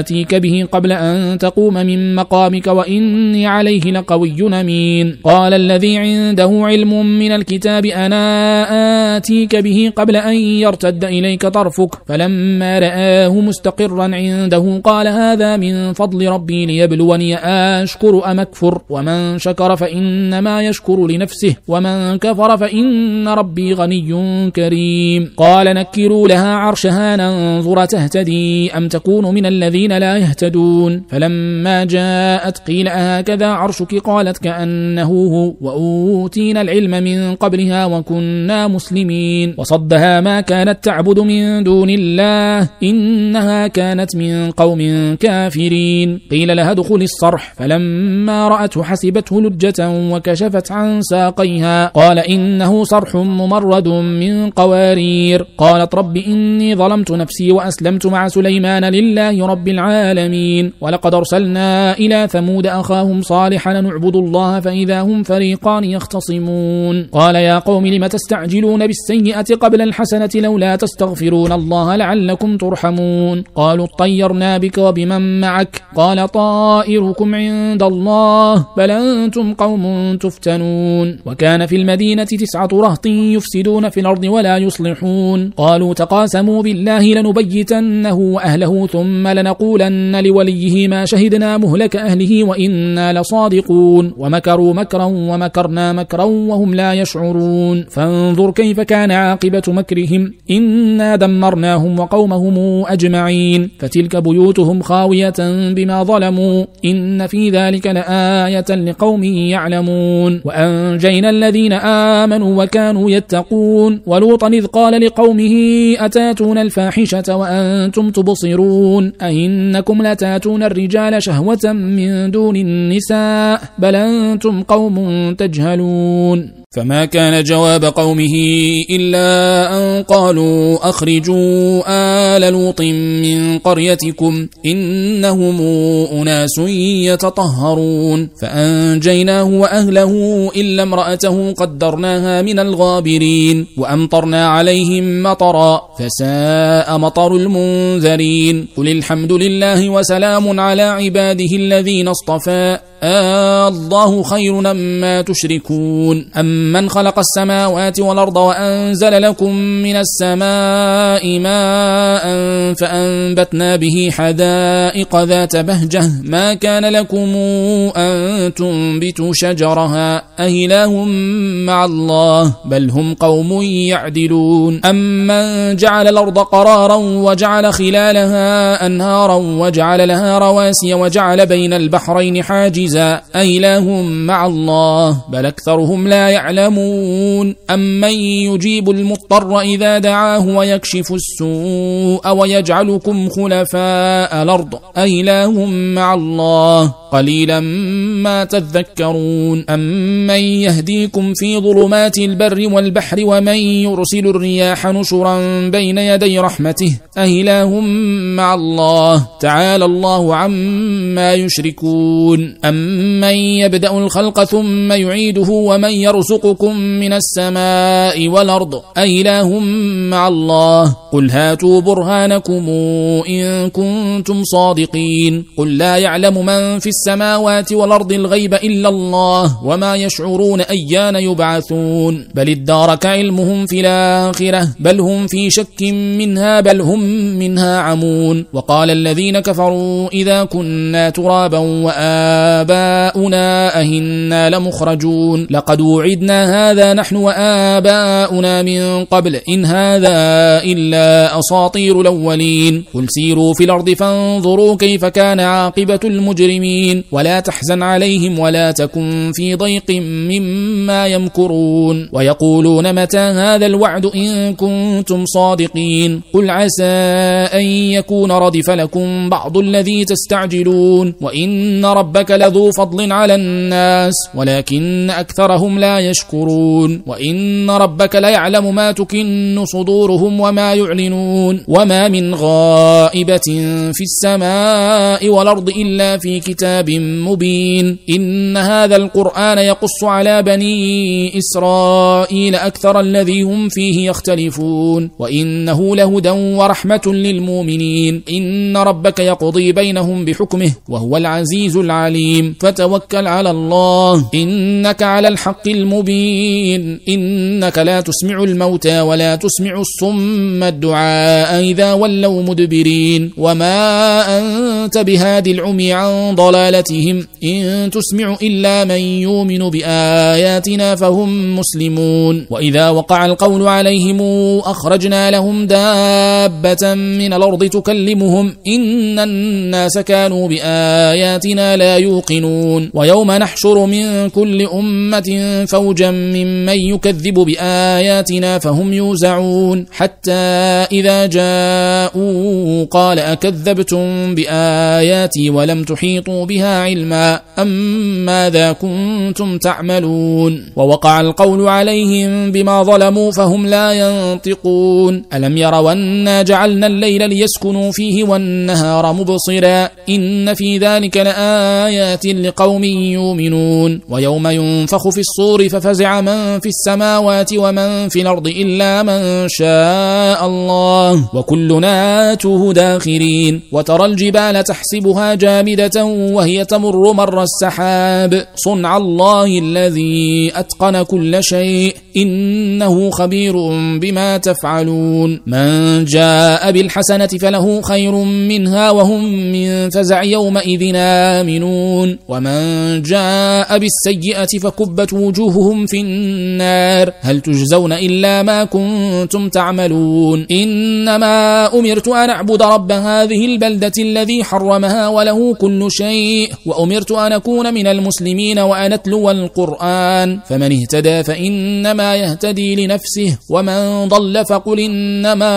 [SPEAKER 1] آتيك به قبل أن تقوم من مقامك وإني عليه لقوي نمين قال الذي عنده علم من الكتاب أنا آتيك به قبل أن يرتد إليك طرفك فلما رآه مستقرا عنده قال هذا من فضل ربي ليبلوني أشكر أم أكفر ومن شكر فإنما يشكر لنفسه ومن كفر فإن ربي غني كريم قال نكروا لها عرشها ننظر تهتدي أم تكون من الذين لا يهتدون فلما جاءت قيل أهكذا عرشك قالت كأنه هو وأوتينا العلم من قبلها وكنا مسلمين وصدها ما كانت تعبد من دون الله إنها كانت من قوم كافرين قيل لها دخل الصرح فلما رأته حسبته لجة وكشفت عن ساقيها قال إنه صرح ممرد من قوارير قالت رب إني ظلمت نفسي وأسلمت مع سليمان لله رب العالمين ولقد ولقد أرسلنا إلى ثمود أخاهم صالحا نعبد الله فإذا هم فريقان يختصمون قال يا قوم لم تستعجلون بالسيئة قبل الحسنة لولا تستغفرون الله لعلكم ترحمون قالوا اطيرنا بك وبمن معك قال طائركم عند الله بل أنتم قوم تفتنون وكان في المدينة تسعة رهط يفسدون في الأرض ولا يصلحون قالوا تقاسموا بالله لنبيتنه وأهله ثم لنقولن لوليه ما شهدنا مهلك أهله وإنا لصادقون ومكروا مكرا ومكرنا مكرا وهم لا يشعرون فانظر كيف كان عاقبة مكرهم إنا دمرناهم وقومهم أجمعين فتلك بيوتهم خاوية بما ظلموا إن في ذلك لآية لقوم يعلمون وأنجينا الذين آمنوا وكانوا يتقون ولوطا إذ قال لقومه أتاتون الفاحشة وأنتم تبصرون أئنكم لتاتون الرجال الرجال شهوة من دون النساء بل أنتم قوم تجهلون فما كان جواب قومه إلا أن قالوا أخرجوا آل لوط من قريتكم إنهم أناس يتطهرون فأنجيناه وأهله إلا امرأته قدرناها من الغابرين وأمطرنا عليهم مطرا فساء مطر المنذرين قل الحمد لله وسلام على عباده الذين اصطفى آه الله خير مما تشركون أما أمن خلق السماوات والأرض وأنزل لكم من السماء ماء فأنبتنا به حدائق ذات بهجة ما كان لكم أن تنبتوا شجرها أهله مع الله بل هم قوم يعدلون أمن جعل الأرض قرارا وجعل خلالها أنهارا وجعل لها رواسي وجعل بين البحرين حاجزا أهله مع الله بل أكثرهم لا يعلمون يعلمون أمن يجيب المضطر إذا دعاه ويكشف السوء ويجعلكم خلفاء الأرض أإله مع الله قليلا ما تذكرون أمن يهديكم في ظلمات البر والبحر ومن يرسل الرياح نشرا بين يدي رحمته أإله مع الله تعالى الله عما يشركون أمن يبدأ الخلق ثم يعيده ومن يرزق يرزقكم من السماء والأرض أإله مع الله قل هاتوا برهانكم إن كنتم صادقين قل لا يعلم من في السماوات والأرض الغيب إلا الله وما يشعرون أيان يبعثون بل ادارك علمهم في الآخرة بل هم في شك منها بل هم منها عمون وقال الذين كفروا إذا كنا ترابا وآباؤنا أهنا لمخرجون لقد وعدنا هذا نحن وآباؤنا من قبل إن هذا إلا أساطير الأولين قل سيروا في الأرض فانظروا كيف كان عاقبة المجرمين ولا تحزن عليهم ولا تكن في ضيق مما يمكرون ويقولون متى هذا الوعد إن كنتم صادقين قل عسى أن يكون ردف لكم بعض الذي تستعجلون وإن ربك لذو فضل على الناس ولكن أكثرهم لا يشعرون يشكرون وإن ربك ليعلم ما تكن صدورهم وما يعلنون وما من غائبة في السماء والأرض إلا في كتاب مبين إن هذا القرآن يقص على بني إسرائيل أكثر الذي هم فيه يختلفون وإنه لهدى ورحمة للمؤمنين إن ربك يقضي بينهم بحكمه وهو العزيز العليم فتوكل على الله إنك على الحق المبين مبين إنك لا تسمع الموتى ولا تسمع الصم الدعاء إذا ولوا مدبرين وما أنت بهاد العمي عن ضلالتهم إن تسمع إلا من يؤمن بآياتنا فهم مسلمون وإذا وقع القول عليهم أخرجنا لهم دابة من الأرض تكلمهم إن الناس كانوا بآياتنا لا يوقنون ويوم نحشر من كل أمة فوجا فوجا ممن يكذب بآياتنا فهم يوزعون حتى إذا جاءوا قال أكذبتم بآياتي ولم تحيطوا بها علما أم ماذا كنتم تعملون ووقع القول عليهم بما ظلموا فهم لا ينطقون ألم يروا أنا جعلنا الليل ليسكنوا فيه والنهار مبصرا إن في ذلك لآيات لقوم يؤمنون ويوم ينفخ في الصور ففي ففزع من في السماوات ومن في الأرض إلا من شاء الله وكلنا آتوه داخرين وترى الجبال تحسبها جامدة وهي تمر مر السحاب صنع الله الذي أتقن كل شيء إنه خبير بما تفعلون من جاء بالحسنة فله خير منها وهم من فزع يومئذ آمنون ومن جاء بالسيئة فكبت وجوههم لكم في النار هل تجزون إلا ما كنتم تعملون إنما أمرت أن أعبد رب هذه البلدة الذي حرمها وله كل شيء وأمرت أن أكون من المسلمين وأن أتلو القرآن فمن اهتدى فإنما يهتدي لنفسه ومن ضل فقل إنما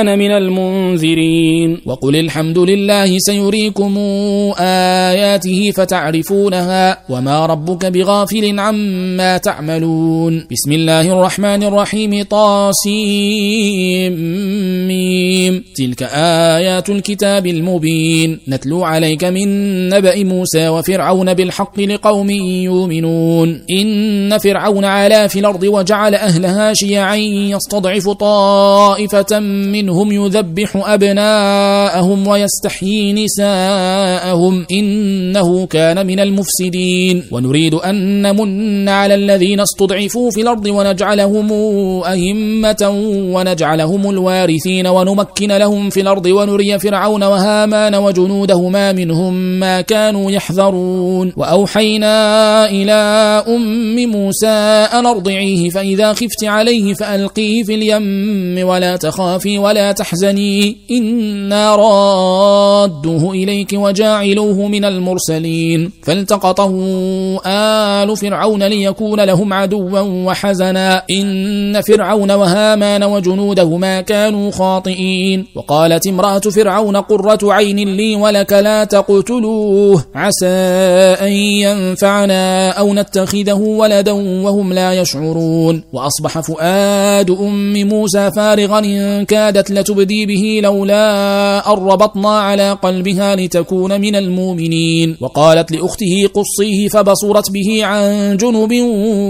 [SPEAKER 1] أنا من المنذرين وقل الحمد لله سيريكم آياته فتعرفونها وما ربك بغافل عما تعملون بسم الله الرحمن الرحيم طاسيم تلك آيات الكتاب المبين نتلو عليك من نبأ موسى وفرعون بالحق لقوم يؤمنون إن فرعون علا في الأرض وجعل أهلها شيعا يستضعف طائفة منهم يذبح أبناءهم ويستحيي نساءهم إنه كان من المفسدين ونريد أن نمن على الذين استضعفوا في الأرض ونجعلهم أئمة ونجعلهم الوارثين ونمكن لهم في الأرض ونري فرعون وهامان وجنودهما منهم ما كانوا يحذرون وأوحينا إلى أم موسى أن أرضعيه فإذا خفت عليه فألقيه في اليم ولا تخافي ولا تحزني إنا رادوه إليك وجاعلوه من المرسلين فالتقطه آل فرعون ليكون يكون لهم عدوا وحزنا إن فرعون وهامان وجنودهما كانوا خاطئين وقالت امرأة فرعون قرة عين لي ولك لا تقتلوه عسى أن ينفعنا أو نتخذه ولدا وهم لا يشعرون وأصبح فؤاد أم موسى فارغا إن كادت لتبدي به لولا أن ربطنا على قلبها لتكون من المؤمنين وقالت لأخته قصيه فبصرت به عن جنب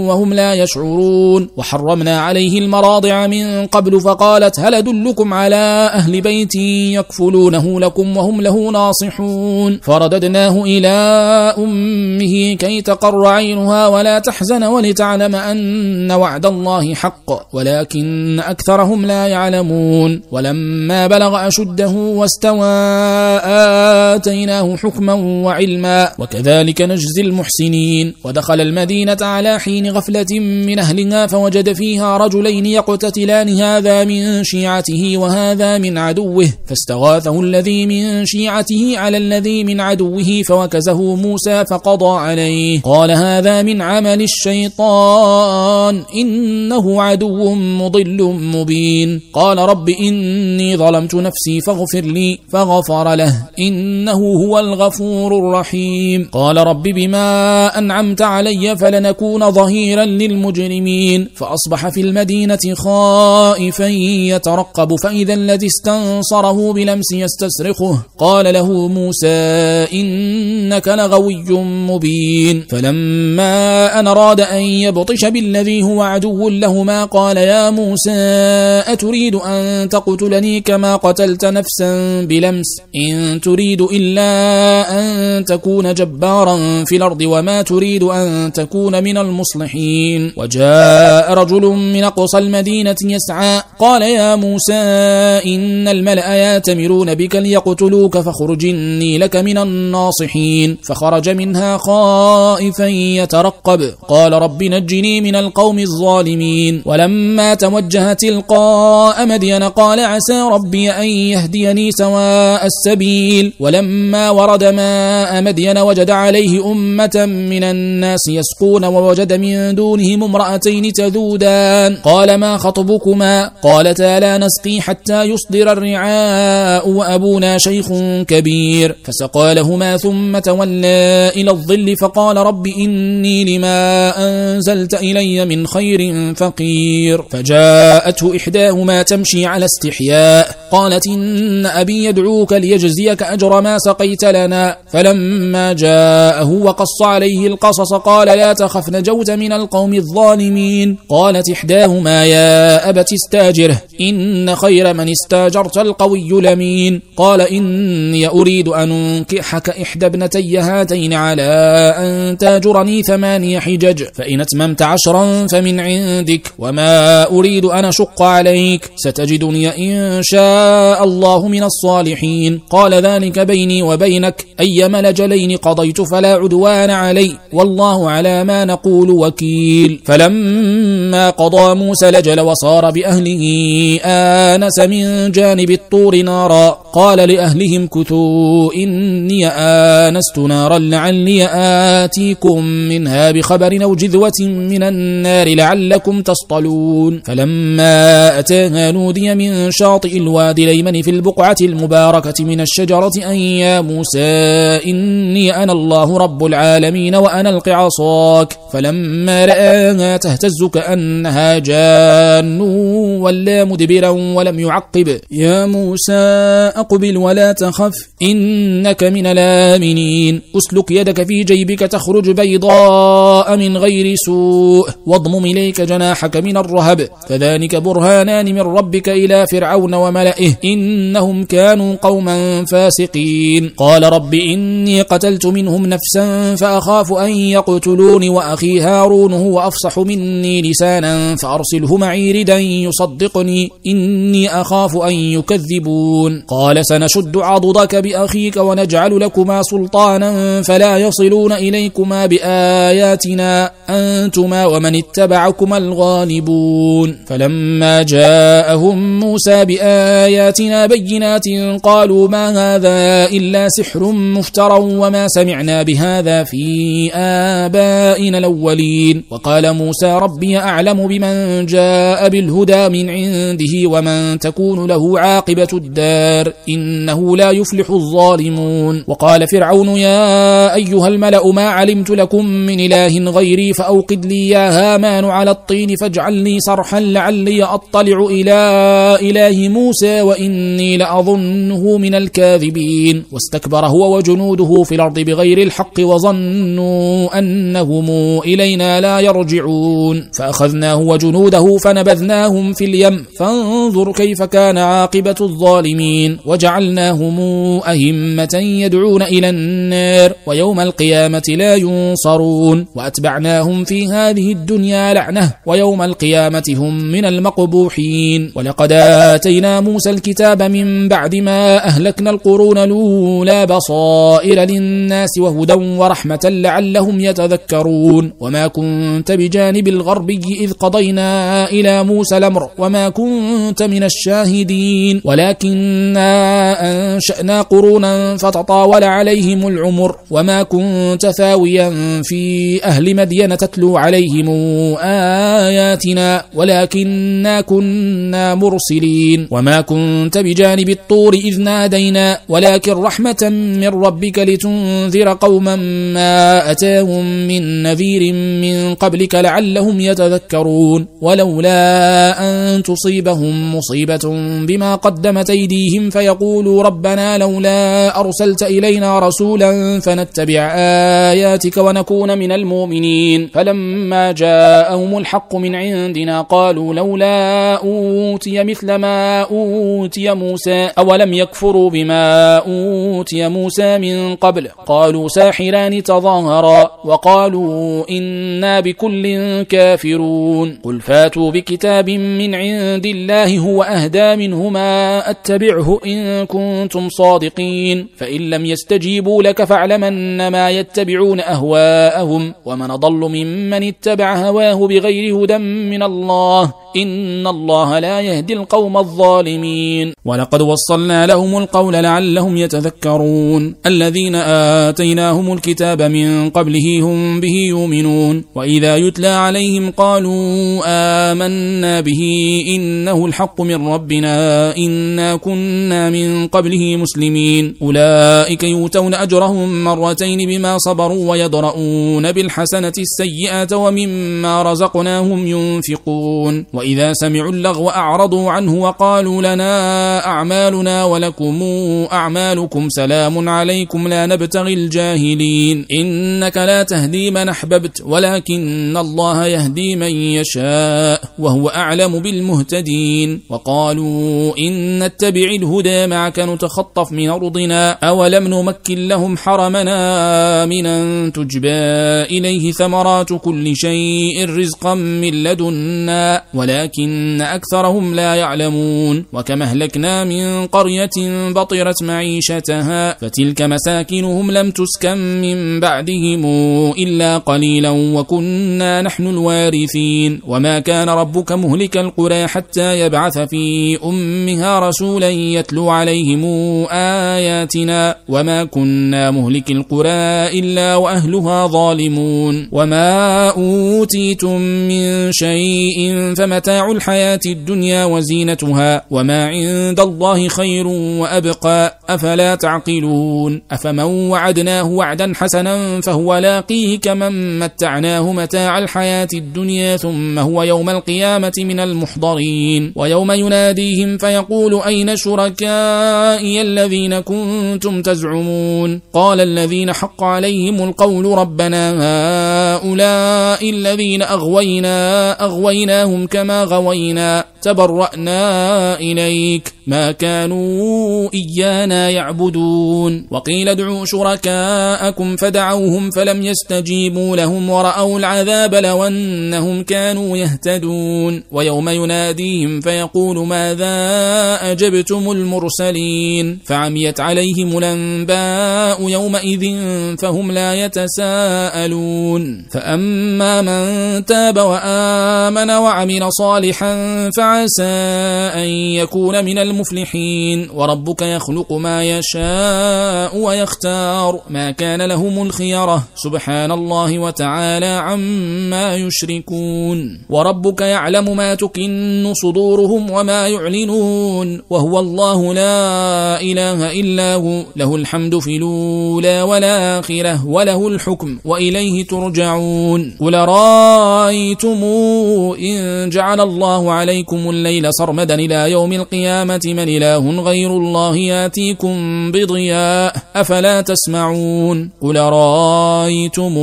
[SPEAKER 1] وهم لا يشعرون وحرمنا عليه المراضع من قبل فقالت هل دلكم على أهل بيت يكفلونه لكم وهم له ناصحون فرددناه إلى أمه كي تقر عينها ولا تحزن ولتعلم أن وعد الله حق ولكن أكثرهم لا يعلمون ولما بلغ أشده واستوى آتيناه حكما وعلما وكذلك نجزي المحسنين ودخل المدينة على حين غفلة من أهلها فوجد فيها رجلين يقتتلان هذا من شيعته وهذا من عدوه فاستغاثه الذي من شيعته على الذي من عدوه فوكزه موسى فقضى عليه قال هذا من عمل الشيطان إنه عدو مضل مبين قال رب إني ظلمت نفسي فاغفر لي فغفر له إنه هو الغفور الرحيم قال رب بما أنعمت علي فلنكون يكون ظهيرا للمجرمين فأصبح في المدينة خائفا يترقب فإذا الذي استنصره بلمس يستسرخه قال له موسى إنك لغوي مبين فلما أن أراد أن يبطش بالذي هو عدو لهما قال يا موسى أتريد أن تقتلني كما قتلت نفسا بلمس إن تريد إلا أن تكون جبارا في الأرض وما تريد أن تكون من المصلحين وجاء رجل من أقصى المدينة يسعى قال يا موسى إن الملأ ياتمرون بك ليقتلوك فخرجني لك من الناصحين فخرج منها خائفا يترقب قال رب نجني من القوم الظالمين ولما توجه تلقاء مدين قال عسى ربي أن يهديني سواء السبيل ولما ورد ماء مدين وجد عليه أمة من الناس يسقون ووجد ووجد من دونهم امرأتين تذودان قال ما خطبكما قالتا لا نسقي حتى يصدر الرعاء وأبونا شيخ كبير فسقى لهما ثم تولى إلى الظل فقال رب إني لما أنزلت إلي من خير فقير فجاءته إحداهما تمشي على استحياء قالت إن أبي يدعوك ليجزيك أجر ما سقيت لنا فلما جاءه وقص عليه القصص قال لا تخف نجا ونجوت من القوم الظالمين قالت إحداهما يا أبت استاجره إن خير من استاجرت القوي لمين قال إني أريد أن أنكحك إحدى ابنتي هاتين على أن تاجرني ثماني حجج فإن أتممت عشرا فمن عندك وما أريد أن أشق عليك ستجدني إن شاء الله من الصالحين قال ذلك بيني وبينك أي ملجلين قضيت فلا عدوان علي والله على ما نقول يقول وكيل فلما قضى موسى لجل وصار بأهله آنس من جانب الطور نارا قال لأهلهم كثوا إني آنست نارا لعلي آتيكم منها بخبر أو جذوة من النار لعلكم تصطلون فلما أتاها نودي من شاطئ الوادي الأيمن في البقعة المباركة من الشجرة أن يا موسى إني أنا الله رب العالمين وأنا القعصاك فلما فلما رآها تهتز كأنها جان ولا مدبرا ولم يعقب يا موسى أقبل ولا تخف إنك من الآمنين أسلك يدك في جيبك تخرج بيضاء من غير سوء واضمم إليك جناحك من الرهب فذلك برهانان من ربك إلى فرعون وملئه إنهم كانوا قوما فاسقين قال رب إني قتلت منهم نفسا فأخاف أن يقتلون وأخي هارون هو أفصح مني لسانا فأرسله معي ردا يصدقني إني أخاف أن يكذبون قال سنشد عضدك بأخيك ونجعل لكما سلطانا فلا يصلون إليكما بآياتنا أنتما ومن اتبعكما الغالبون فلما جاءهم موسى بآياتنا بينات قالوا ما هذا إلا سحر مفترى وما سمعنا بهذا في آبائنا لو الأولين وقال موسى ربي أعلم بمن جاء بالهدى من عنده ومن تكون له عاقبة الدار إنه لا يفلح الظالمون وقال فرعون يا أيها الملأ ما علمت لكم من إله غيري فأوقد لي يا هامان على الطين فاجعلني صرحا لعلي أطلع إلى إله موسى وإني لأظنه من الكاذبين واستكبر هو وجنوده في الأرض بغير الحق وظنوا أنهم إلينا لا يرجعون فأخذناه وجنوده فنبذناهم في اليم فانظر كيف كان عاقبة الظالمين وجعلناهم أهمة يدعون إلى النار ويوم القيامة لا ينصرون وأتبعناهم في هذه الدنيا لعنة ويوم القيامة هم من المقبوحين ولقد آتينا موسى الكتاب من بعد ما أهلكنا القرون الأولى بصائر للناس وهدى ورحمة لعلهم يتذكرون وما كنت بجانب الغربي إذ قضينا إلى موسى الأمر وما كنت من الشاهدين ولكننا أنشأنا قرونا فتطاول عليهم العمر وما كنت ثاويا في أهل مدين تتلو عليهم آياتنا ولكننا كنا مرسلين وما كنت بجانب الطور إذ نادينا ولكن رحمة من ربك لتنذر قوما ما أتاهم من نذير من قبلك لعلهم يتذكرون ولولا أن تصيبهم مصيبة بما قدمت أيديهم فيقولوا ربنا لولا أرسلت إلينا رسولا فنتبع آياتك ونكون من المؤمنين فلما جاءهم الحق من عندنا قالوا لولا أوتي مثل ما أوتي موسى أولم يكفروا بما أوتي موسى من قبل قالوا ساحران تظاهرا وقالوا إن إنا بكل كافرون قل فاتوا بكتاب من عند الله هو أهدى منهما أتبعه إن كنتم صادقين فإن لم يستجيبوا لك فاعلم أنما يتبعون أهواءهم ومن ضل ممن اتبع هواه بغير هدى من الله إن الله لا يهدي القوم الظالمين ولقد وصلنا لهم القول لعلهم يتذكرون الذين آتيناهم الكتاب من قبله هم به يؤمنون وإذا يتلى عليهم قالوا آمنا به إنه الحق من ربنا إنا كنا من قبله مسلمين أولئك يؤتون أجرهم مرتين بما صبروا ويدرؤون بالحسنة السيئة ومما رزقناهم ينفقون وإذا سمعوا اللغو أعرضوا عنه وقالوا لنا أعمالنا ولكم أعمالكم سلام عليكم لا نبتغي الجاهلين إنك لا تهدي من أحببت ولكن الله يهدي من يشاء وهو أعلم بالمهتدين وقالوا إن نتبع الهدى معك نتخطف من أرضنا أولم نمكن لهم حرمنا آمنا تجبى إليه ثمرات كل شيء رزقا من لدنا ولا ولكن أكثرهم لا يعلمون وكما أهلكنا من قرية بطرت معيشتها فتلك مساكنهم لم تسكن من بعدهم إلا قليلا وكنا نحن الوارثين وما كان ربك مهلك القرى حتى يبعث في أمها رسولا يتلو عليهم آياتنا وما كنا مهلك القرى إلا وأهلها ظالمون وما أوتيتم من شيء فما متاع الحياة الدنيا وزينتها وما عند الله خير وأبقى أفلا تعقلون أفمن وعدناه وعدا حسنا فهو لاقيه كمن متعناه متاع الحياة الدنيا ثم هو يوم القيامة من المحضرين ويوم يناديهم فيقول أين شركائي الذين كنتم تزعمون قال الذين حق عليهم القول ربنا هؤلاء الذين أغوينا أغويناهم كما غوينا تبرأنا إليك ما كانوا إيانا يعبدون وقيل ادعوا شركاءكم فدعوهم فلم يستجيبوا لهم ورأوا العذاب لو أنهم كانوا يهتدون ويوم يناديهم فيقول ماذا أجبتم المرسلين فعميت عليهم الأنباء يومئذ فهم لا يتساءلون فأما من تاب وآمن وعمل صالحا فعلا عسى أن يكون من المفلحين وربك يخلق ما يشاء ويختار ما كان لهم الخيرة سبحان الله وتعالى عما يشركون وربك يعلم ما تكن صدورهم وما يعلنون وهو الله لا إله إلا هو له الحمد في الأولى والآخرة وله الحكم وإليه ترجعون قل رأيتم إن جعل الله عليكم سلكتم الليل صرمدا إلى يوم القيامة من إله غير الله ياتيكم بضياء أفلا تسمعون قل رأيتم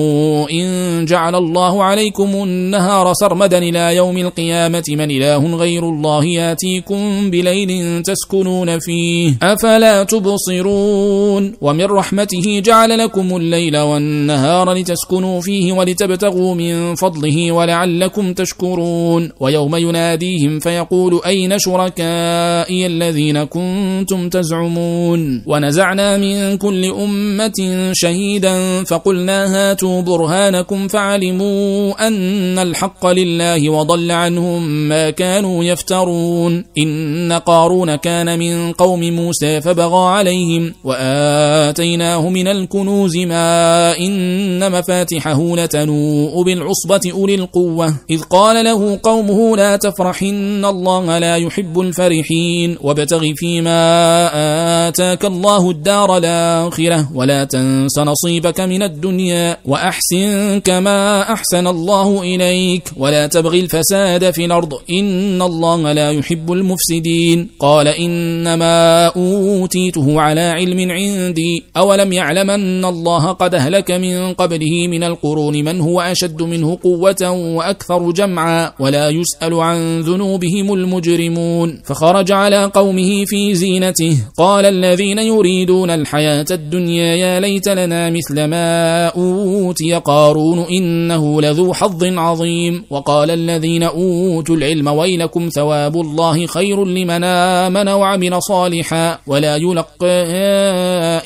[SPEAKER 1] إن جعل الله عليكم النهار سرمدا إلى يوم القيامة من إله غير الله ياتيكم بليل تسكنون فيه أفلا تبصرون ومن رحمته جعل لكم الليل والنهار لتسكنوا فيه ولتبتغوا من فضله ولعلكم تشكرون ويوم يناديهم فيقول أين شركائي الذين كنتم تزعمون ونزعنا من كل أمة شهيدا فقلنا هاتوا برهانكم فعلموا أن الحق لله وضل عنهم ما كانوا يفترون إن قارون كان من قوم موسى فبغى عليهم وآتيناه من الكنوز ما إن مفاتحه لتنوء بالعصبة أولي القوة إذ قال له قومه لا تفرحن إن الله لا يحب الفرحين وابتغ فيما آتاك الله الدار الآخرة ولا تنس نصيبك من الدنيا وأحسن كما أحسن الله إليك ولا تبغي الفساد في الأرض إن الله لا يحب المفسدين قال إنما أوتيته على علم عندي أولم يعلم أن الله قد أهلك من قبله من القرون من هو أشد منه قوة وأكثر جمعا ولا يسأل عن ذنوب بهم المجرمون فخرج على قومه في زينته قال الذين يريدون الحياة الدنيا يا ليت لنا مثل ما أوتي قارون إنه لذو حظ عظيم وقال الذين أوتوا العلم ويلكم ثواب الله خير لمن آمن وعمل صالحا ولا يلقى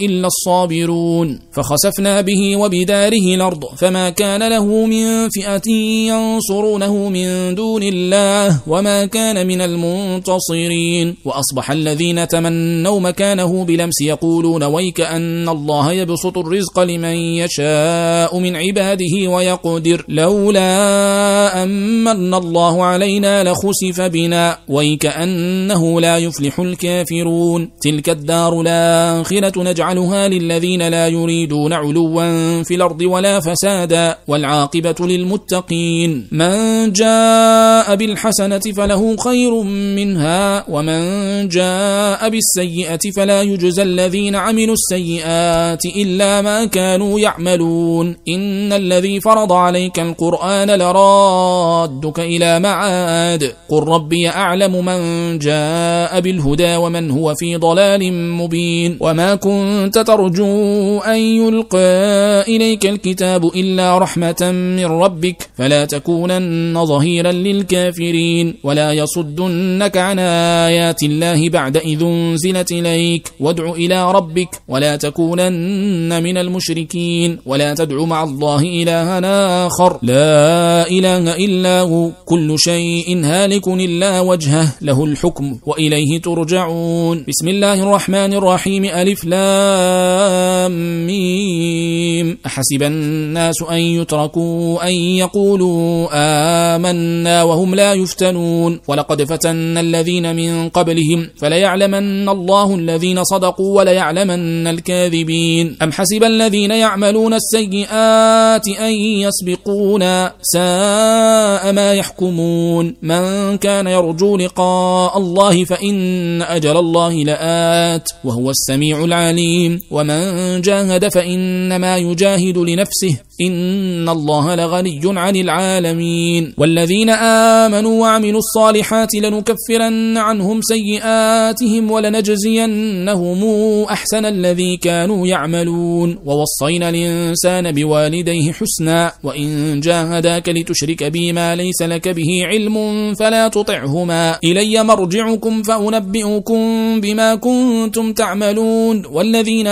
[SPEAKER 1] إلا الصابرون فخسفنا به وبداره الأرض فما كان له من فئة ينصرونه من دون الله وما كان من المنتصرين وأصبح الذين تمنوا مكانه بلمس يقولون ويك أن الله يبسط الرزق لمن يشاء من عباده ويقدر لولا أمرنا الله علينا لخسف بنا ويك أنه لا يفلح الكافرون تلك الدار الآخرة نجعلها للذين لا يريدون علوا في الأرض ولا فسادا والعاقبة للمتقين من جاء بالحسنة فله فله خير منها ومن جاء بالسيئة فلا يجزى الذين عملوا السيئات إلا ما كانوا يعملون إن الذي فرض عليك القرآن لرادك إلى معاد قل ربي أعلم من جاء بالهدى ومن هو في ضلال مبين وما كنت ترجو أن يلقى إليك الكتاب إلا رحمة من ربك فلا تكونن ظهيرا للكافرين ولا يصدنك عن آيات الله بعد إذ انزلت إليك وادع إلى ربك ولا تكونن من المشركين ولا تدع مع الله إلها آخر لا إله إلا هو كل شيء هالك إلا وجهه له الحكم وإليه ترجعون بسم الله الرحمن الرحيم ألف لام ميم أحسب الناس أن يتركوا أن يقولوا آمنا وهم لا يفتنون يعلمون ولقد فتنا الذين من قبلهم فليعلمن الله الذين صدقوا وليعلمن الكاذبين أم حسب الذين يعملون السيئات أن يسبقونا ساء ما يحكمون من كان يرجو لقاء الله فإن أجل الله لآت وهو السميع العليم ومن جاهد فإنما يجاهد لنفسه إن الله لغني عن العالمين والذين آمنوا وعملوا الصالحات لنكفرن عنهم سيئاتهم ولنجزينهم أحسن الذي كانوا يعملون ووصينا الإنسان بوالديه حسنا وإن جاهداك لتشرك بي ما ليس لك به علم فلا تطعهما إلي مرجعكم فأنبئكم بما كنتم تعملون والذين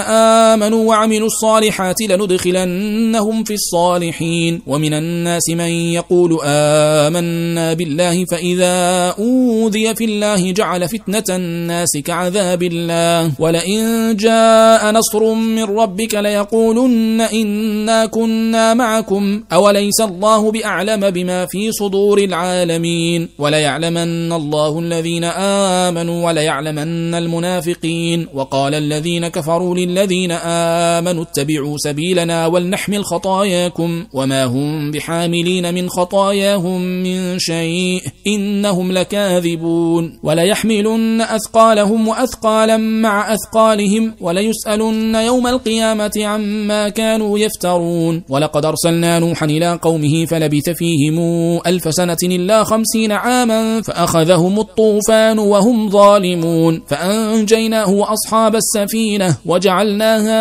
[SPEAKER 1] آمنوا وعملوا الصالحات لندخلنهم في الصالحين ومن الناس من يقول آمنا بالله فإذا أوذي في الله جعل فتنة الناس كعذاب الله ولئن جاء نصر من ربك ليقولن إنا كنا معكم أوليس الله بأعلم بما في صدور العالمين وليعلمن الله الذين آمنوا وليعلمن المنافقين وقال الذين كفروا للذين آمنوا اتبعوا سبيلنا ولنحمل خطايا خطاياكم وما هم بحاملين من خطاياهم من شيء إنهم لكاذبون وليحملن أثقالهم وأثقالا مع أثقالهم وليسألن يوم القيامة عما كانوا يفترون ولقد أرسلنا نوحا إلى قومه فلبث فيهم ألف سنة إلا خمسين عاما فأخذهم الطوفان وهم ظالمون فأنجيناه وأصحاب السفينة وجعلناها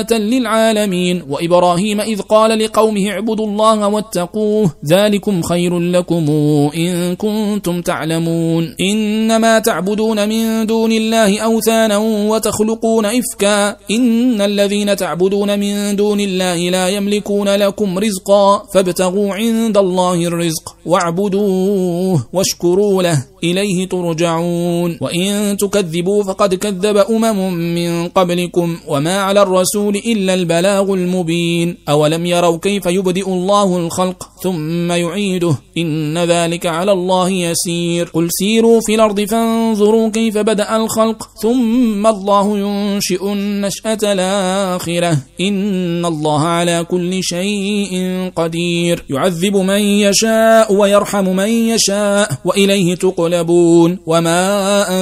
[SPEAKER 1] آية للعالمين وإبراهيم إبراهيم إذ قال لقومه اعبدوا الله واتقوه ذلكم خير لكم إن كنتم تعلمون إنما تعبدون من دون الله أوثانا وتخلقون إفكا إن الذين تعبدون من دون الله لا يملكون لكم رزقا فابتغوا عند الله الرزق واعبدوه واشكروا له إليه ترجعون وإن تكذبوا فقد كذب أمم من قبلكم وما على الرسول إلا البلاغ المبين أولم يروا كيف يبدئ الله الخلق ثم يعيده إن ذلك على الله يسير قل سيروا في الأرض فانظروا كيف بدأ الخلق ثم الله ينشئ النشأة الآخرة إن الله على كل شيء قدير يعذب من يشاء ويرحم من يشاء وإليه تقلبون وما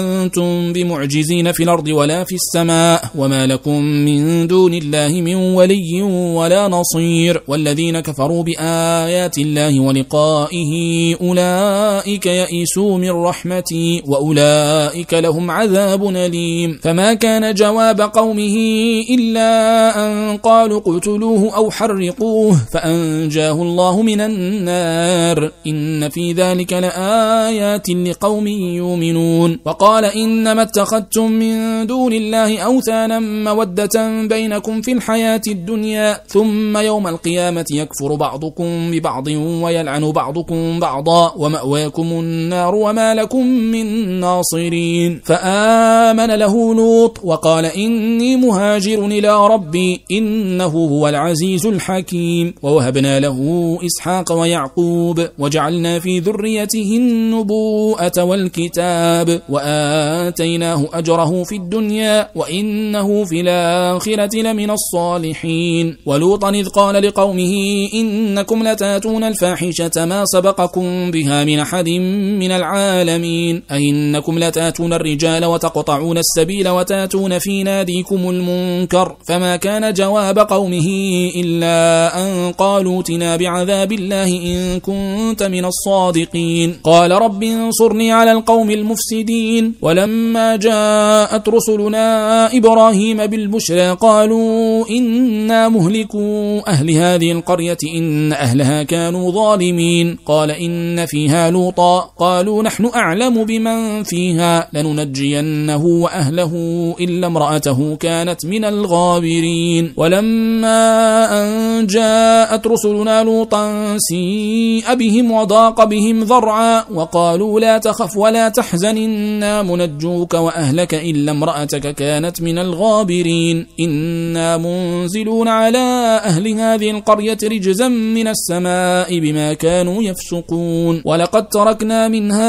[SPEAKER 1] أنتم بمعجزين في الأرض ولا في السماء وما لكم من دون الله من ولي ولا نصير والذين كفروا بآيات الله ولقائه أولئك يئسوا من رحمتي وأولئك لهم عذاب أليم فما كان جواب قومه إلا أن قالوا اقتلوه أو حرقوه فأنجاه الله من النار إن في ذلك لآيات لقوم يؤمنون وقال إنما اتخذتم من دون الله أوثانا مودة بينكم في الحياة الدنيا ثم ثم يوم القيامة يكفر بعضكم ببعض ويلعن بعضكم بعضا ومأواكم النار وما لكم من ناصرين فآمن له لوط وقال إني مهاجر إلى ربي إنه هو العزيز الحكيم ووهبنا له إسحاق ويعقوب وجعلنا في ذريته النبوءة والكتاب وآتيناه أجره في الدنيا وإنه في الآخرة لمن الصالحين ولوطا عمران إذ قال لقومه إنكم لتاتون الفاحشة ما سبقكم بها من أحد من العالمين أئنكم لتاتون الرجال وتقطعون السبيل وتاتون في ناديكم المنكر فما كان جواب قومه إلا أن قالوا تنا بعذاب الله إن كنت من الصادقين قال رب انصرني على القوم المفسدين ولما جاءت رسلنا إبراهيم بالبشرى قالوا إنا مهلكون أهل هذه القرية إن أهلها كانوا ظالمين قال إن فيها لوطا قالوا نحن أعلم بمن فيها لننجينه وأهله إلا امرأته كانت من الغابرين ولما أن جاءت رسلنا لوطا سيء بهم وضاق بهم ذرعا وقالوا لا تخف ولا تحزن إنا منجوك وأهلك إلا امرأتك كانت من الغابرين إنا منزلون على أهل هذه القرية رجزا من السماء بما كانوا يفسقون ولقد تركنا منها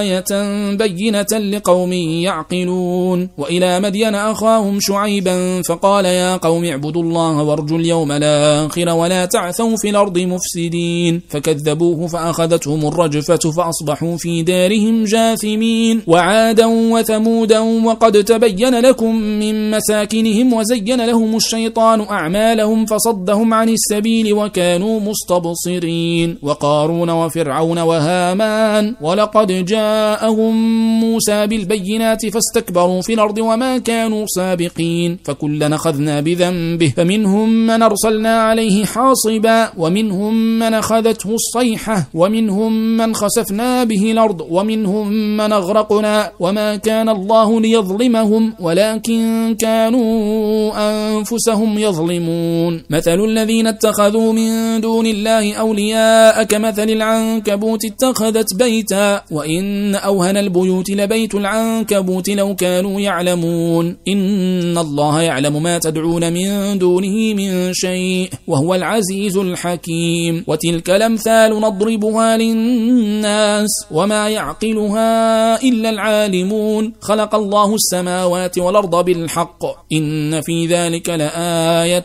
[SPEAKER 1] آية بينة لقوم يعقلون وإلى مدين أخاهم شعيبا فقال يا قوم اعبدوا الله وارجوا اليوم الآخر ولا تعثوا في الأرض مفسدين فكذبوه فأخذتهم الرجفة فأصبحوا في دارهم جاثمين وعادا وثمودا وقد تبين لكم من مساكنهم وزين لهم الشيطان أعمال أعمالهم فصدهم عن السبيل وكانوا مستبصرين وقارون وفرعون وهامان ولقد جاءهم موسى بالبينات فاستكبروا في الأرض وما كانوا سابقين فكل أخذنا بذنبه فمنهم من أرسلنا عليه حاصبا ومنهم من أخذته الصيحة ومنهم من خسفنا به الأرض ومنهم من أغرقنا وما كان الله ليظلمهم ولكن كانوا أنفسهم يظلمون يعلمون مثل الذين اتخذوا من دون الله أولياء كمثل العنكبوت اتخذت بيتا وإن أوهن البيوت لبيت العنكبوت لو كانوا يعلمون إن الله يعلم ما تدعون من دونه من شيء وهو العزيز الحكيم وتلك الأمثال نضربها للناس وما يعقلها إلا العالمون خلق الله السماوات والأرض بالحق إن في ذلك لآية